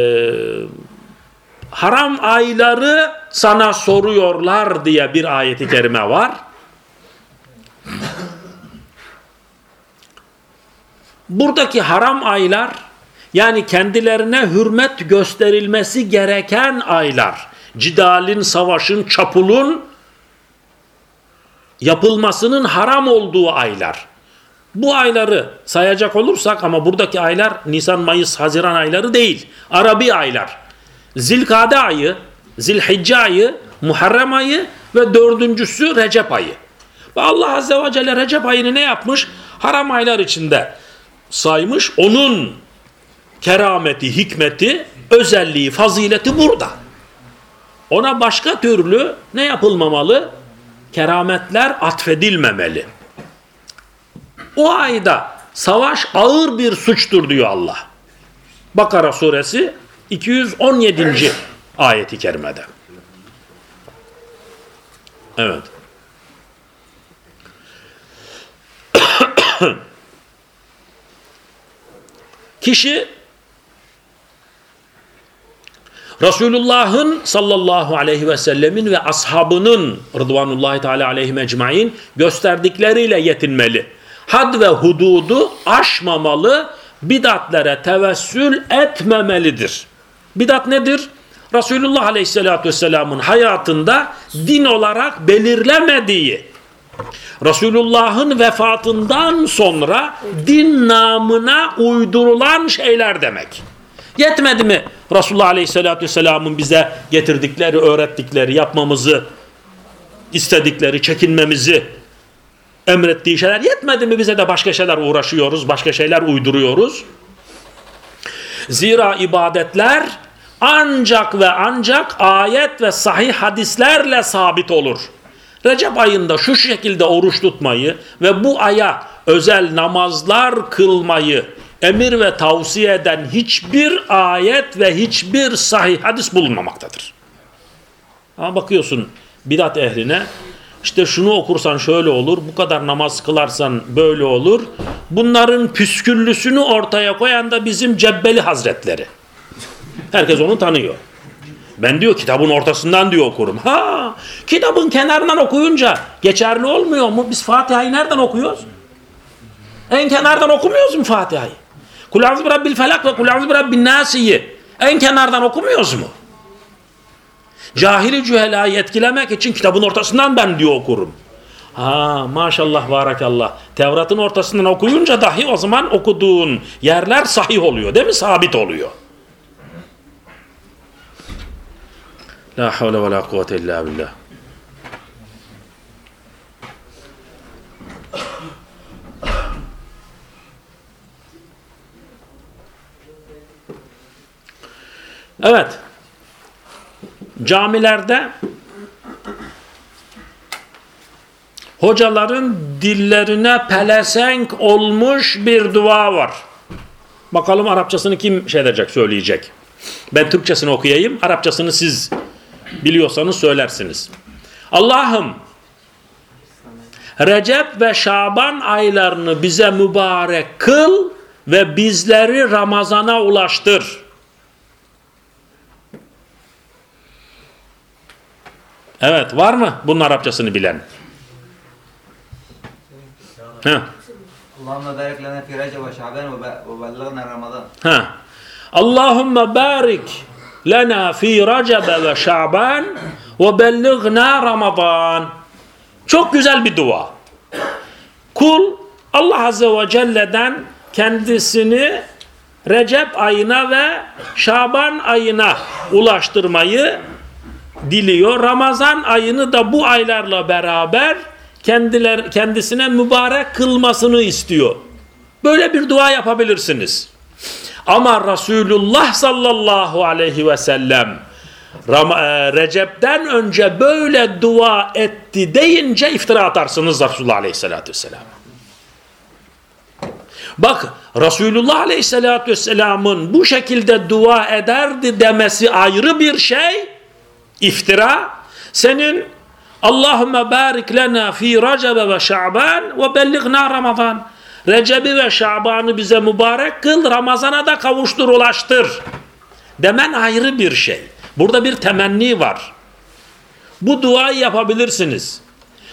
haram ayları sana soruyorlar diye bir ayeti kerime var. Buradaki haram aylar yani kendilerine hürmet gösterilmesi gereken aylar. Cidalin, savaşın, çapulun yapılmasının haram olduğu aylar. Bu ayları sayacak olursak ama buradaki aylar Nisan, Mayıs, Haziran ayları değil. Arabi aylar. Zilkade ayı, Zilhicce ayı, Muharrem ayı ve dördüncüsü Recep ayı. Ve Allah Azze ve Celle Recep ayını ne yapmış? Haram aylar içinde saymış. Onun kerameti, hikmeti, özelliği, fazileti burada. Ona başka türlü ne yapılmamalı? Kerametler atfedilmemeli. O ayda savaş ağır bir suçtur diyor Allah. Bakara suresi 217. ayeti kerimede. Evet. Kişi Resulullah'ın sallallahu aleyhi ve sellemin ve ashabının rıdvanullahi teala aleyhi mecmain gösterdikleriyle yetinmeli. Had ve hududu aşmamalı, bidatlere tevessül etmemelidir. Bidat nedir? Resulullah aleyhissalatü vesselamın hayatında din olarak belirlemediği, Resulullah'ın vefatından sonra din namına uydurulan şeyler demek. Yetmedi mi Resulullah Aleyhisselatü Vesselam'ın bize getirdikleri, öğrettikleri, yapmamızı, istedikleri, çekinmemizi emrettiği şeyler yetmedi mi bize de başka şeyler uğraşıyoruz, başka şeyler uyduruyoruz. Zira ibadetler ancak ve ancak ayet ve sahih hadislerle sabit olur. Recep ayında şu şekilde oruç tutmayı ve bu aya özel namazlar kılmayı emir ve tavsiye eden hiçbir ayet ve hiçbir sahih hadis bulunmamaktadır. Ama bakıyorsun bidat ehline işte şunu okursan şöyle olur, bu kadar namaz kılarsan böyle olur. Bunların püsküllüsünü ortaya koyan da bizim Cebbeli Hazretleri. Herkes onu tanıyor. Ben diyor kitabın ortasından diyor okurum. Ha, kitabın kenarından okuyunca geçerli olmuyor mu? Biz Fatiha'yı nereden okuyoruz? En kenardan okumuyoruz mu Fatiha'yı? Kulağınız bir Rabbil felak ve kulağınız bir Rabbin nasiyi. En kenardan okumuyoruz mu? Cahili cühelayı etkilemek için kitabın ortasından ben diyor okurum. Ha maşallah barakallah. Tevrat'ın ortasından okuyunca dahi o zaman okuduğun yerler sahih oluyor değil mi? Sabit oluyor. La havle ve la kuvvete illa billah. Evet. Camilerde hocaların dillerine pelesenk olmuş bir dua var. Bakalım Arapçasını kim şey edecek, söyleyecek. Ben Türkçesini okuyayım. Arapçasını siz biliyorsanız söylersiniz. Allah'ım Recep ve Şaban aylarını bize mübarek kıl ve bizleri Ramazan'a ulaştır. Evet var mı bunun Arapçasını bilen? Ha. Allahümme barik lana fi Recep ve Şaban ve bellagna Ramazan. Ha. Allahümme barik lana fi Recep ve Şaban ve bellighna Ramazan. Çok güzel bir dua. Kul Allah Azze ve Celle'den kendisini Recep ayına ve Şaban ayına ulaştırmayı diliyor. Ramazan ayını da bu aylarla beraber kendiler kendisine mübarek kılmasını istiyor. Böyle bir dua yapabilirsiniz. Ama Resulullah sallallahu aleyhi ve sellem e, Recep'ten önce böyle dua etti deyince iftira atarsınız Resulullah aleyhissalatü vesselam. Bak Resulullah Aleyhisselatü Vesselam'ın bu şekilde dua ederdi demesi ayrı bir şey. İftira. Senin Allahümme barik lena fi Recebe ve Şaban ve bellighna Ramazan. Recep'i ve Şaban'ı bize mübarek kıl, Ramazan'a da kavuştur, ulaştır. Demen ayrı bir şey. Burada bir temenni var. Bu duayı yapabilirsiniz.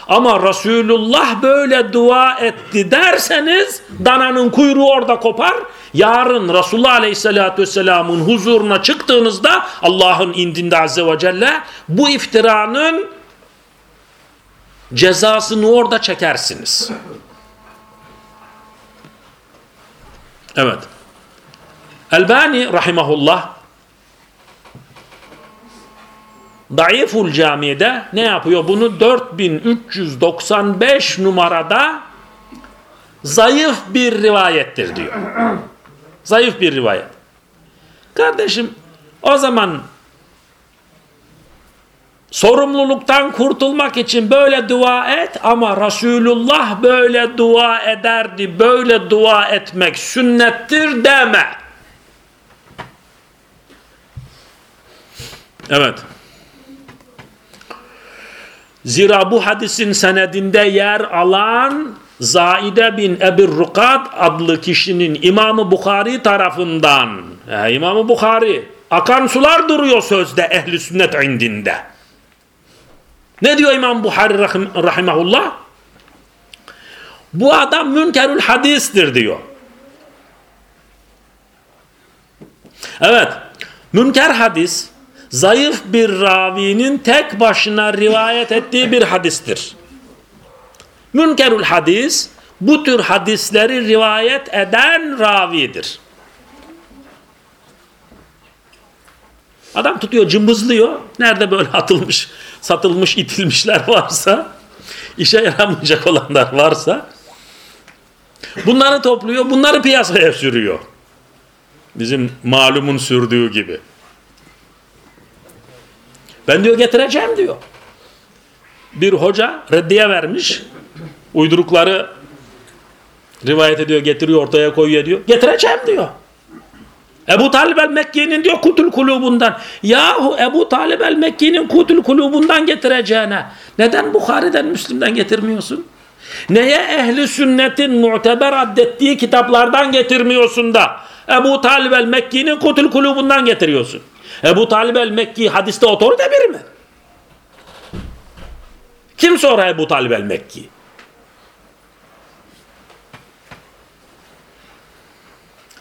Ama Resulullah böyle dua etti derseniz dananın kuyruğu orada kopar. Yarın Resulullah Aleyhisselatü Vesselam'ın huzuruna çıktığınızda Allah'ın indinde Azze ve Celle bu iftiranın cezasını orada çekersiniz. Evet. Elbani rahimahullah Daiful Cami'de ne yapıyor? Bunu 4395 numarada zayıf bir rivayettir diyor. Zayıf bir rivayet. Kardeşim o zaman sorumluluktan kurtulmak için böyle dua et ama Resulullah böyle dua ederdi. Böyle dua etmek sünnettir deme. Evet. Zira bu hadisin senedinde yer alan Zaide bin Ebir Rukat adlı kişinin İmam-ı Bukhari tarafından e, İmam-ı Bukhari akan sular duruyor sözde ehli sünnet indinde. Ne diyor İmam Bukhari rahim, rahimahullah? Bu adam münkerül hadistir diyor. Evet. Münker hadis zayıf bir ravinin tek başına rivayet ettiği bir hadistir. Münkerül hadis bu tür hadisleri rivayet eden ravidir. Adam tutuyor cımbızlıyor. Nerede böyle atılmış, satılmış, itilmişler varsa, işe yaramayacak olanlar varsa bunları topluyor, bunları piyasaya sürüyor. Bizim malumun sürdüğü gibi. Ben diyor getireceğim diyor. Bir hoca reddiye vermiş. Uydurukları rivayet ediyor, getiriyor, ortaya koyuyor diyor. Getireceğim diyor. Ebu Talib el-Mekki'nin diyor kutul kulubundan. Yahu Ebu Talib el-Mekki'nin kutul kulubundan getireceğine neden Bukhari'den, Müslim'den getirmiyorsun? Neye ehli sünnetin muteber addettiği kitaplardan getirmiyorsun da Ebu Talib el-Mekki'nin kutul kulubundan getiriyorsun? Ebu Talib el-Mekki hadiste otorite biri mi? Kim sonra Ebu Talib el-Mekki?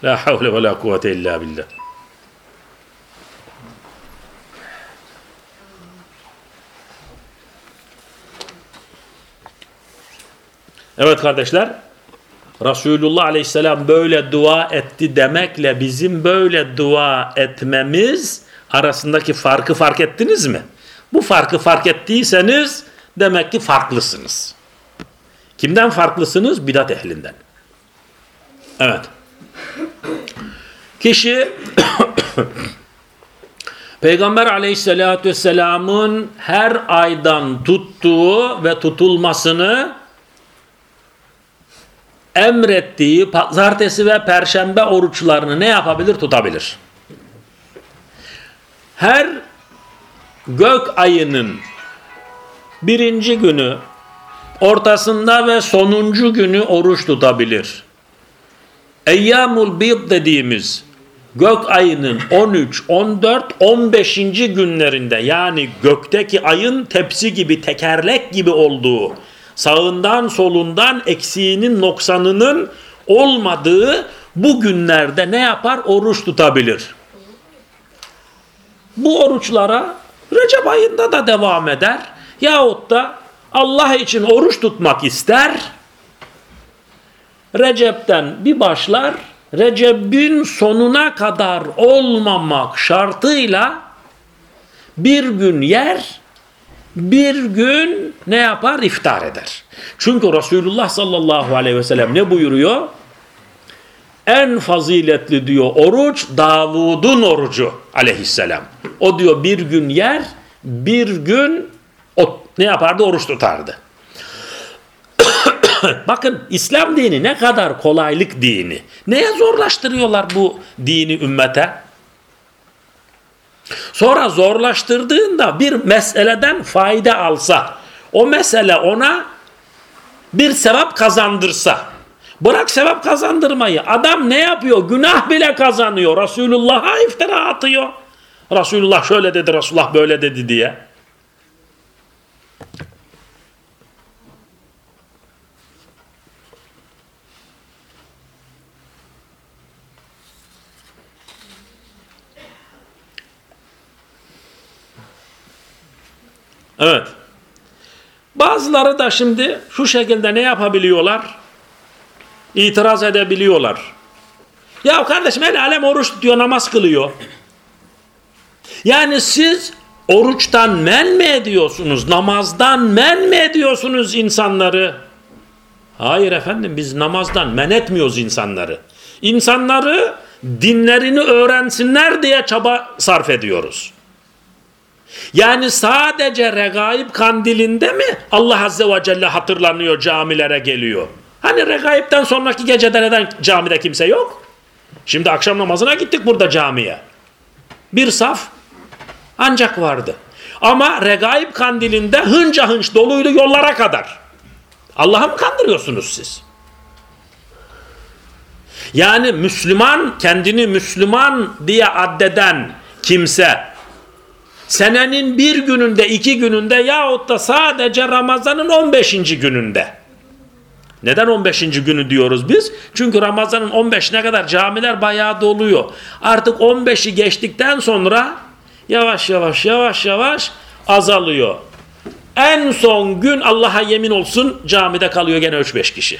La havle ve la kuvvete illa billah. Evet kardeşler, Resulullah Aleyhisselam böyle dua etti demekle bizim böyle dua etmemiz arasındaki farkı fark ettiniz mi? Bu farkı fark ettiyseniz demek ki farklısınız. Kimden farklısınız? Bidat ehlinden. Evet. Kişi Peygamber aleyhissalatü vesselamın her aydan tuttuğu ve tutulmasını emrettiği pazartesi ve perşembe oruçlarını ne yapabilir? Tutabilir. Her gök ayının birinci günü, ortasında ve sonuncu günü oruç tutabilir. Eyyamul Bid dediğimiz gök ayının 13, 14, 15. günlerinde yani gökteki ayın tepsi gibi, tekerlek gibi olduğu, sağından solundan eksiğinin noksanının olmadığı bu günlerde ne yapar? Oruç tutabilir. Bu oruçlara Recep ayında da devam eder. Yahut da Allah için oruç tutmak ister. Recep'ten bir başlar. Recep'in sonuna kadar olmamak şartıyla bir gün yer, bir gün ne yapar? İftar eder. Çünkü Resulullah sallallahu aleyhi ve sellem ne buyuruyor? En faziletli diyor oruç Davud'un orucu aleyhisselam. O diyor bir gün yer, bir gün ne yapardı? Oruç tutardı. Bakın İslam dini ne kadar kolaylık dini. Neye zorlaştırıyorlar bu dini ümmete? Sonra zorlaştırdığında bir meseleden fayda alsa, o mesele ona bir sevap kazandırsa, bırak sevap kazandırmayı, adam ne yapıyor? Günah bile kazanıyor. Resulullah'a iftira atıyor. Resulullah şöyle dedi, Resulullah böyle dedi diye. Evet. Bazıları da şimdi şu şekilde ne yapabiliyorlar? İtiraz edebiliyorlar. Ya kardeşim el alem oruç tutuyor, namaz kılıyor. Yani siz oruçtan men mi ediyorsunuz? Namazdan men mi ediyorsunuz insanları? Hayır efendim biz namazdan men etmiyoruz insanları. İnsanları dinlerini öğrensinler diye çaba sarf ediyoruz. Yani sadece regaib kandilinde mi Allah Azze ve Celle hatırlanıyor camilere geliyor? Hani regaibden sonraki gecede neden camide kimse yok? Şimdi akşam namazına gittik burada camiye. Bir saf ancak vardı. Ama regaib kandilinde hınca hınç doluydu yollara kadar. Allah'a mı kandırıyorsunuz siz? Yani Müslüman, kendini Müslüman diye addeden kimse senenin bir gününde, iki gününde yahut da sadece Ramazan'ın 15. gününde. Neden 15. günü diyoruz biz? Çünkü Ramazan'ın 15'ine kadar camiler bayağı doluyor. Artık 15'i geçtikten sonra yavaş yavaş yavaş yavaş azalıyor. En son gün Allah'a yemin olsun camide kalıyor gene 3-5 kişi.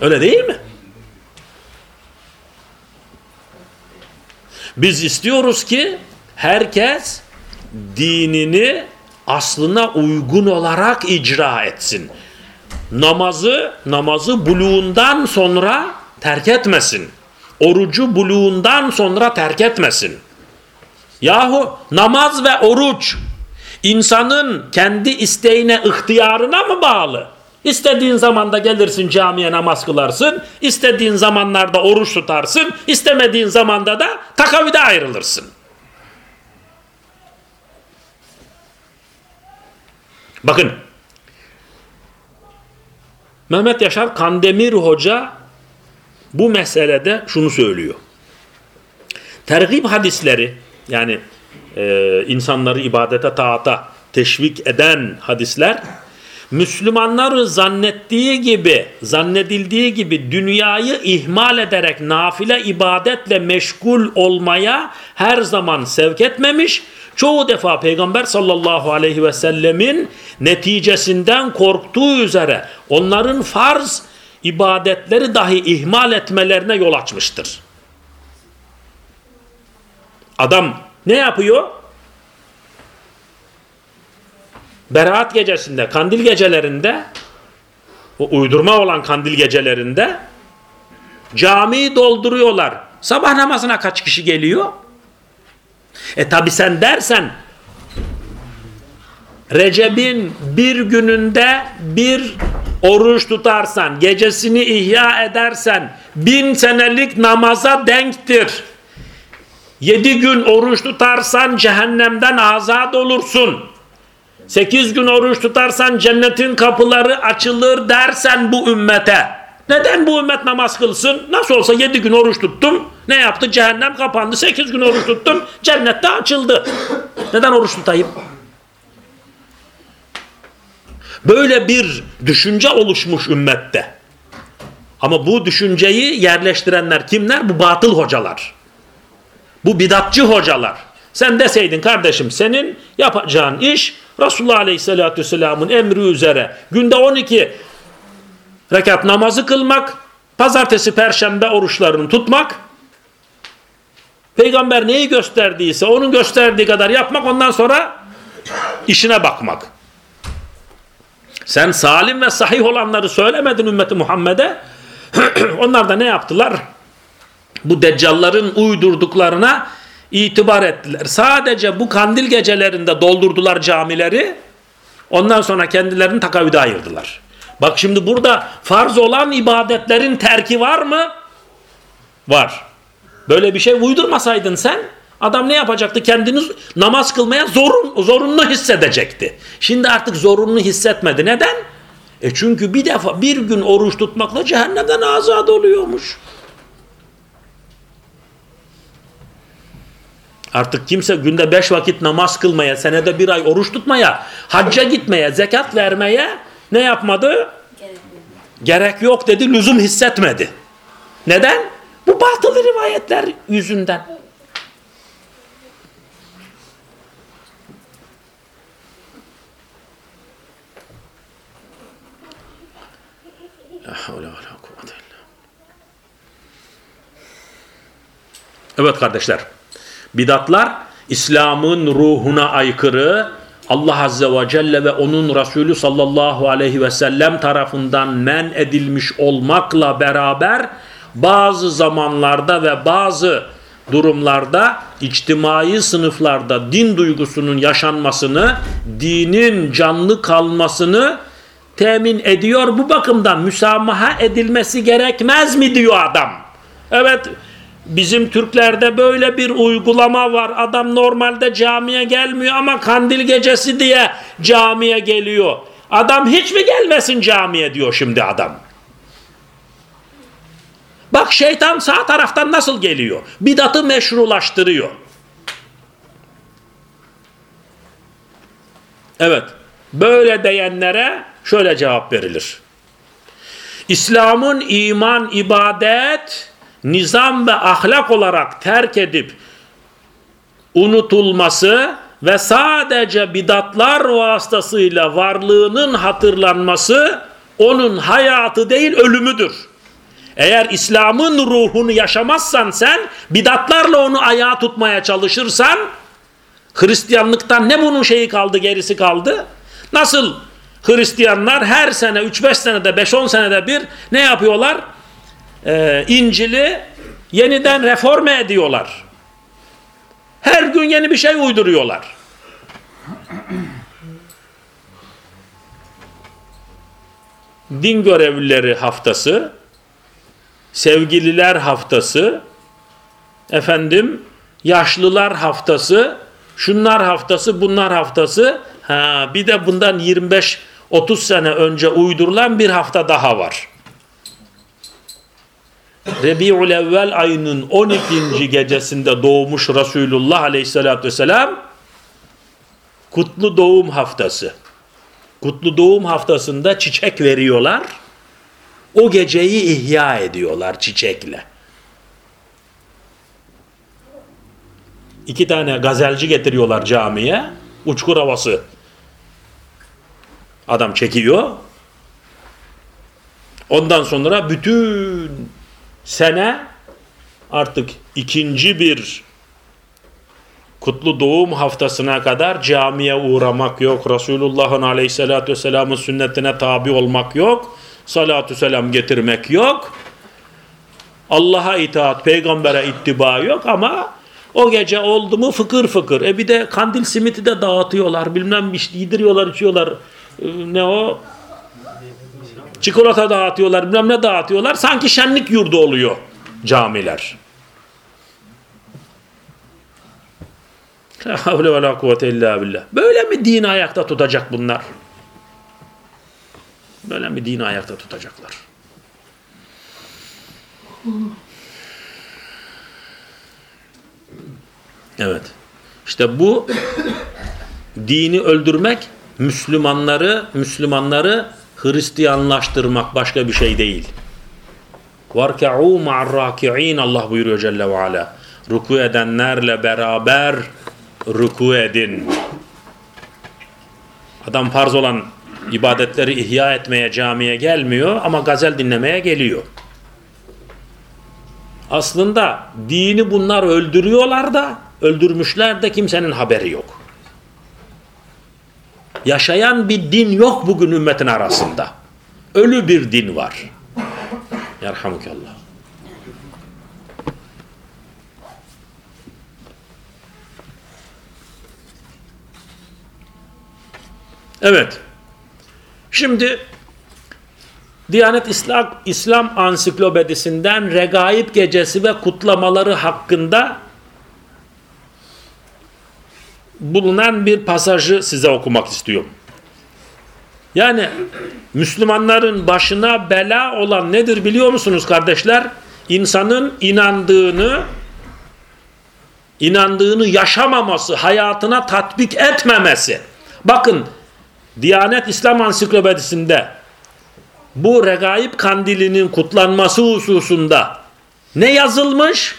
Öyle değil mi? Biz istiyoruz ki herkes dinini aslına uygun olarak icra etsin. Namazı, namazı buluğundan sonra terk etmesin. Orucu buluğundan sonra terk etmesin. Yahu namaz ve oruç insanın kendi isteğine, ihtiyarına mı bağlı? İstediğin zamanda gelirsin camiye namaz kılarsın, istediğin zamanlarda oruç tutarsın, istemediğin zamanda da takavide ayrılırsın. Bakın. Mehmet Yaşar Kandemir Hoca bu meselede şunu söylüyor. Tergib hadisleri yani e, insanları ibadete taata teşvik eden hadisler Müslümanları zannettiği gibi, zannedildiği gibi dünyayı ihmal ederek nafile ibadetle meşgul olmaya her zaman sevk etmemiş. Çoğu defa Peygamber sallallahu aleyhi ve sellemin neticesinden korktuğu üzere onların farz ibadetleri dahi ihmal etmelerine yol açmıştır. Adam ne yapıyor? Berat gecesinde, kandil gecelerinde, o uydurma olan kandil gecelerinde camiyi dolduruyorlar. Sabah namazına kaç kişi geliyor? E tabi sen dersen Recep'in bir gününde bir oruç tutarsan, gecesini ihya edersen bin senelik namaza denktir. Yedi gün oruç tutarsan cehennemden azat olursun. Sekiz gün oruç tutarsan cennetin kapıları açılır dersen bu ümmete. Neden bu ümmet namaz kılsın? Nasıl olsa yedi gün oruç tuttum. Ne yaptı? Cehennem kapandı. Sekiz gün oruç tuttum. Cennette açıldı. Neden oruç tutayım? Böyle bir düşünce oluşmuş ümmette. Ama bu düşünceyi yerleştirenler kimler? Bu batıl hocalar. Bu bidatçı hocalar. Sen deseydin kardeşim senin yapacağın iş Resulullah Aleyhisselatü Vesselam'ın emri üzere günde 12 rekat namazı kılmak, pazartesi, perşembe oruçlarını tutmak, peygamber neyi gösterdiyse onun gösterdiği kadar yapmak ondan sonra işine bakmak. Sen salim ve sahih olanları söylemedin ümmeti Muhammed'e. Onlar da ne yaptılar? Bu deccalların uydurduklarına itibar ettiler. Sadece bu kandil gecelerinde doldurdular camileri. Ondan sonra kendilerini takavide ayırdılar. Bak şimdi burada farz olan ibadetlerin terki var mı? Var. Böyle bir şey uydurmasaydın sen adam ne yapacaktı? Kendini namaz kılmaya zorun, zorunlu hissedecekti. Şimdi artık zorunlu hissetmedi. Neden? E çünkü bir defa bir gün oruç tutmakla cehennemden azad oluyormuş. Artık kimse günde beş vakit namaz kılmaya, senede bir ay oruç tutmaya, hacca gitmeye, zekat vermeye ne yapmadı? Gerek yok dedi, lüzum hissetmedi. Neden? Bu batılı rivayetler yüzünden. Evet kardeşler. Bidatlar İslam'ın ruhuna aykırı, Allah Azze ve Celle ve onun Resulü sallallahu aleyhi ve sellem tarafından men edilmiş olmakla beraber bazı zamanlarda ve bazı durumlarda içtimai sınıflarda din duygusunun yaşanmasını, dinin canlı kalmasını temin ediyor. Bu bakımdan müsamaha edilmesi gerekmez mi diyor adam. Evet bizim Türklerde böyle bir uygulama var. Adam normalde camiye gelmiyor ama kandil gecesi diye camiye geliyor. Adam hiç mi gelmesin camiye diyor şimdi adam. Bak şeytan sağ taraftan nasıl geliyor? Bidatı meşrulaştırıyor. Evet. Böyle diyenlere şöyle cevap verilir. İslam'ın iman, ibadet, nizam ve ahlak olarak terk edip unutulması ve sadece bidatlar vasıtasıyla varlığının hatırlanması onun hayatı değil ölümüdür. Eğer İslam'ın ruhunu yaşamazsan sen bidatlarla onu ayağa tutmaya çalışırsan Hristiyanlıktan ne bunun şeyi kaldı gerisi kaldı? Nasıl Hristiyanlar her sene 3-5 senede 5-10 senede bir ne yapıyorlar? Ee, İncil'i yeniden reforme ediyorlar. Her gün yeni bir şey uyduruyorlar. Din görevlileri haftası, sevgililer haftası, efendim yaşlılar haftası, şunlar haftası, bunlar haftası. Ha, bir de bundan 25-30 sene önce uydurulan bir hafta daha var. Rebi'ül evvel ayının 12. gecesinde doğmuş Resulullah aleyhissalatü vesselam kutlu doğum haftası. Kutlu doğum haftasında çiçek veriyorlar. O geceyi ihya ediyorlar çiçekle. İki tane gazelci getiriyorlar camiye. Uçkur havası. Adam çekiyor. Ondan sonra bütün sene artık ikinci bir kutlu doğum haftasına kadar camiye uğramak yok. Resulullah'ın aleyhissalatü vesselamın sünnetine tabi olmak yok. Salatü selam getirmek yok. Allah'a itaat, peygambere ittiba yok ama o gece oldu mu fıkır fıkır. E bir de kandil simiti de dağıtıyorlar. Bilmem işte yediriyorlar, içiyorlar. E, ne o? Çikolata dağıtıyorlar, bilmem ne dağıtıyorlar. Sanki şenlik yurdu oluyor camiler. Havle ve la kuvvete. Böyle mi dini ayakta tutacak bunlar? Böyle mi dini ayakta tutacaklar? Evet. İşte bu dini öldürmek Müslümanları Müslümanları Hristiyanlaştırmak başka bir şey değil. Varka'u ma'ar-raki'in Allah buyuruyor Celle ve Ala. Ruku edenlerle beraber ruku edin. Adam farz olan ibadetleri ihya etmeye camiye gelmiyor ama gazel dinlemeye geliyor. Aslında dini bunlar öldürüyorlar da öldürmüşler de kimsenin haberi yok. Yaşayan bir din yok bugün ümmetin arasında. Ölü bir din var. Yerhamukallah. Evet. Şimdi Diyanet İslam, İslam Ansiklopedisinden Regaib Gecesi ve kutlamaları hakkında bulunan bir pasajı size okumak istiyorum. Yani Müslümanların başına bela olan nedir biliyor musunuz kardeşler? İnsanın inandığını inandığını yaşamaması, hayatına tatbik etmemesi. Bakın Diyanet İslam Ansiklopedisinde bu regaib kandilinin kutlanması hususunda ne yazılmış?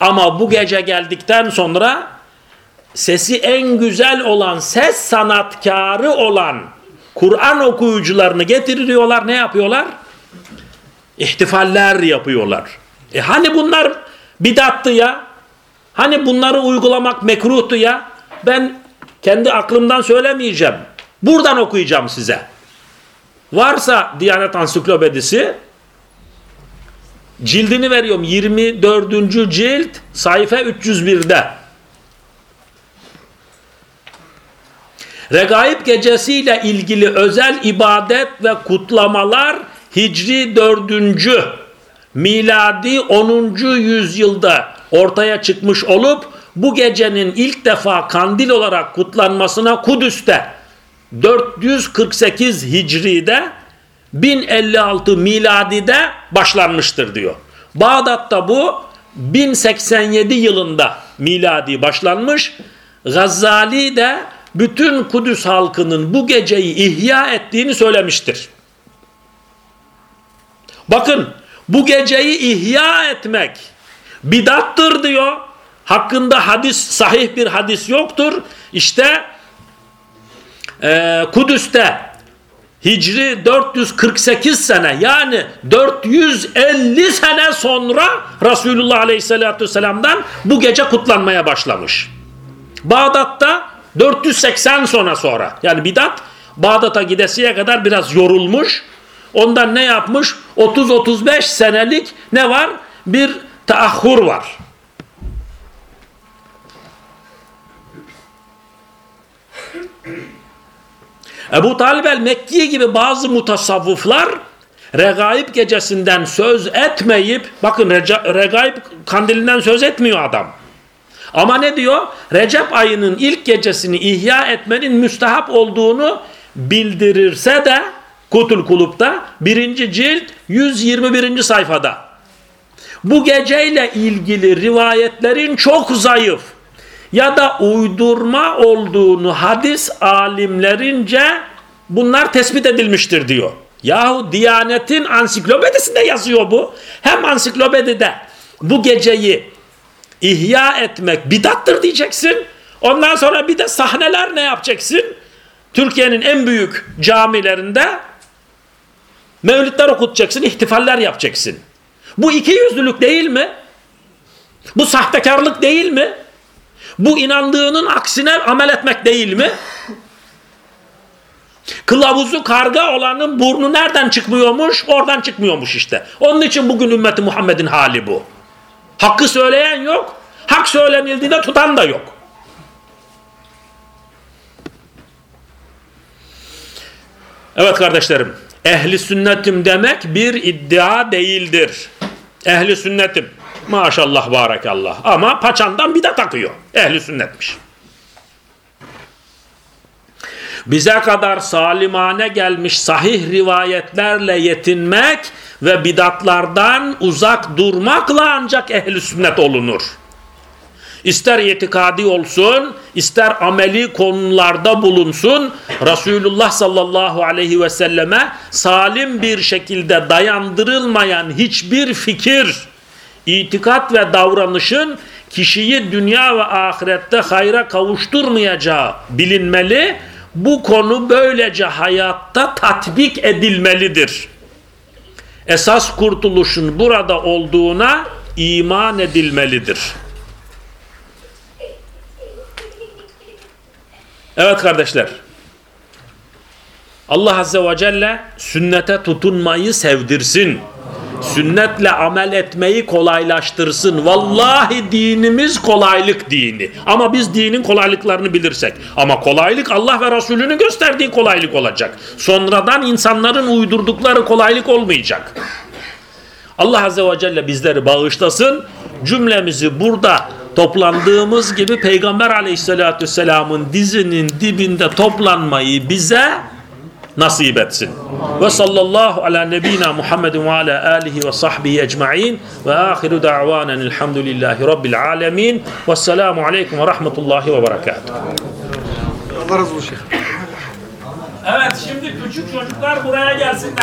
Ama bu gece geldikten sonra sesi en güzel olan, ses sanatkarı olan Kur'an okuyucularını getiriyorlar. Ne yapıyorlar? İhtifaller yapıyorlar. E hani bunlar bidattı ya? Hani bunları uygulamak mekruhtu ya? Ben kendi aklımdan söylemeyeceğim. Buradan okuyacağım size. Varsa Diyanet Ansiklopedisi cildini veriyorum 24. cilt sayfa 301'de. Regaib gecesiyle ilgili özel ibadet ve kutlamalar Hicri 4. miladi 10. yüzyılda ortaya çıkmış olup bu gecenin ilk defa kandil olarak kutlanmasına Kudüs'te 448 Hicri'de 1056 miladide başlanmıştır diyor. Bağdat'ta bu 1087 yılında miladi başlanmış. Gazali de bütün Kudüs halkının bu geceyi ihya ettiğini söylemiştir. Bakın bu geceyi ihya etmek bidattır diyor. Hakkında hadis sahih bir hadis yoktur. İşte e, Kudüs'te Hicri 448 sene yani 450 sene sonra Resulullah Aleyhisselatü Vesselam'dan bu gece kutlanmaya başlamış. Bağdat'ta 480 sonra sonra yani bidat Bağdat'a gidesiye kadar biraz yorulmuş. Ondan ne yapmış? 30-35 senelik ne var? Bir taahhur var. Ebu Talib el-Mekki gibi bazı mutasavvıflar regaib gecesinden söz etmeyip bakın regaib kandilinden söz etmiyor adam. Ama ne diyor? Recep ayının ilk gecesini ihya etmenin müstehap olduğunu bildirirse de Kutul Kulup'ta birinci cilt 121. sayfada. Bu geceyle ilgili rivayetlerin çok zayıf ya da uydurma olduğunu hadis alimlerince bunlar tespit edilmiştir diyor. Yahu Diyanet'in ansiklopedisinde yazıyor bu. Hem ansiklopedide bu geceyi ihya etmek bidattır diyeceksin. Ondan sonra bir de sahneler ne yapacaksın? Türkiye'nin en büyük camilerinde mevlütler okutacaksın, ihtifaller yapacaksın. Bu iki yüzlülük değil mi? Bu sahtekarlık değil mi? Bu inandığının aksine amel etmek değil mi? Kılavuzu karga olanın burnu nereden çıkmıyormuş? Oradan çıkmıyormuş işte. Onun için bugün ümmeti Muhammed'in hali bu. Hakkı söyleyen yok. Hak söylenildiğinde tutan da yok. Evet kardeşlerim. Ehli sünnetim demek bir iddia değildir. Ehli sünnetim. Maşallah barakallah. Ama paçandan bir de takıyor. Ehli sünnetmiş. Bize kadar salimane gelmiş sahih rivayetlerle yetinmek ve bidatlardan uzak durmakla ancak ehli sünnet olunur. İster itikadi olsun, ister ameli konularda bulunsun, Resulullah sallallahu aleyhi ve selleme salim bir şekilde dayandırılmayan hiçbir fikir, itikat ve davranışın kişiyi dünya ve ahirette hayra kavuşturmayacağı bilinmeli. Bu konu böylece hayatta tatbik edilmelidir. Esas kurtuluşun burada olduğuna iman edilmelidir. Evet kardeşler. Allah Azze ve Celle sünnete tutunmayı sevdirsin. Sünnetle amel etmeyi kolaylaştırsın. Vallahi dinimiz kolaylık dini. Ama biz dinin kolaylıklarını bilirsek. Ama kolaylık Allah ve Resulünün gösterdiği kolaylık olacak. Sonradan insanların uydurdukları kolaylık olmayacak. Allah Azze ve Celle bizleri bağışlasın. Cümlemizi burada toplandığımız gibi Peygamber Aleyhisselatü Vesselam'ın dizinin dibinde toplanmayı bize nasip etsin. Ve sallallahu ala nebina Muhammedin ve ala alihi ve sahbihi ecma'in ve ahiru da'vanen elhamdülillahi rabbil alemin ve selamu aleyküm ve rahmetullahi ve berekatuhu. Allah razı olsun. Evet şimdi küçük çocuklar buraya gelsinler.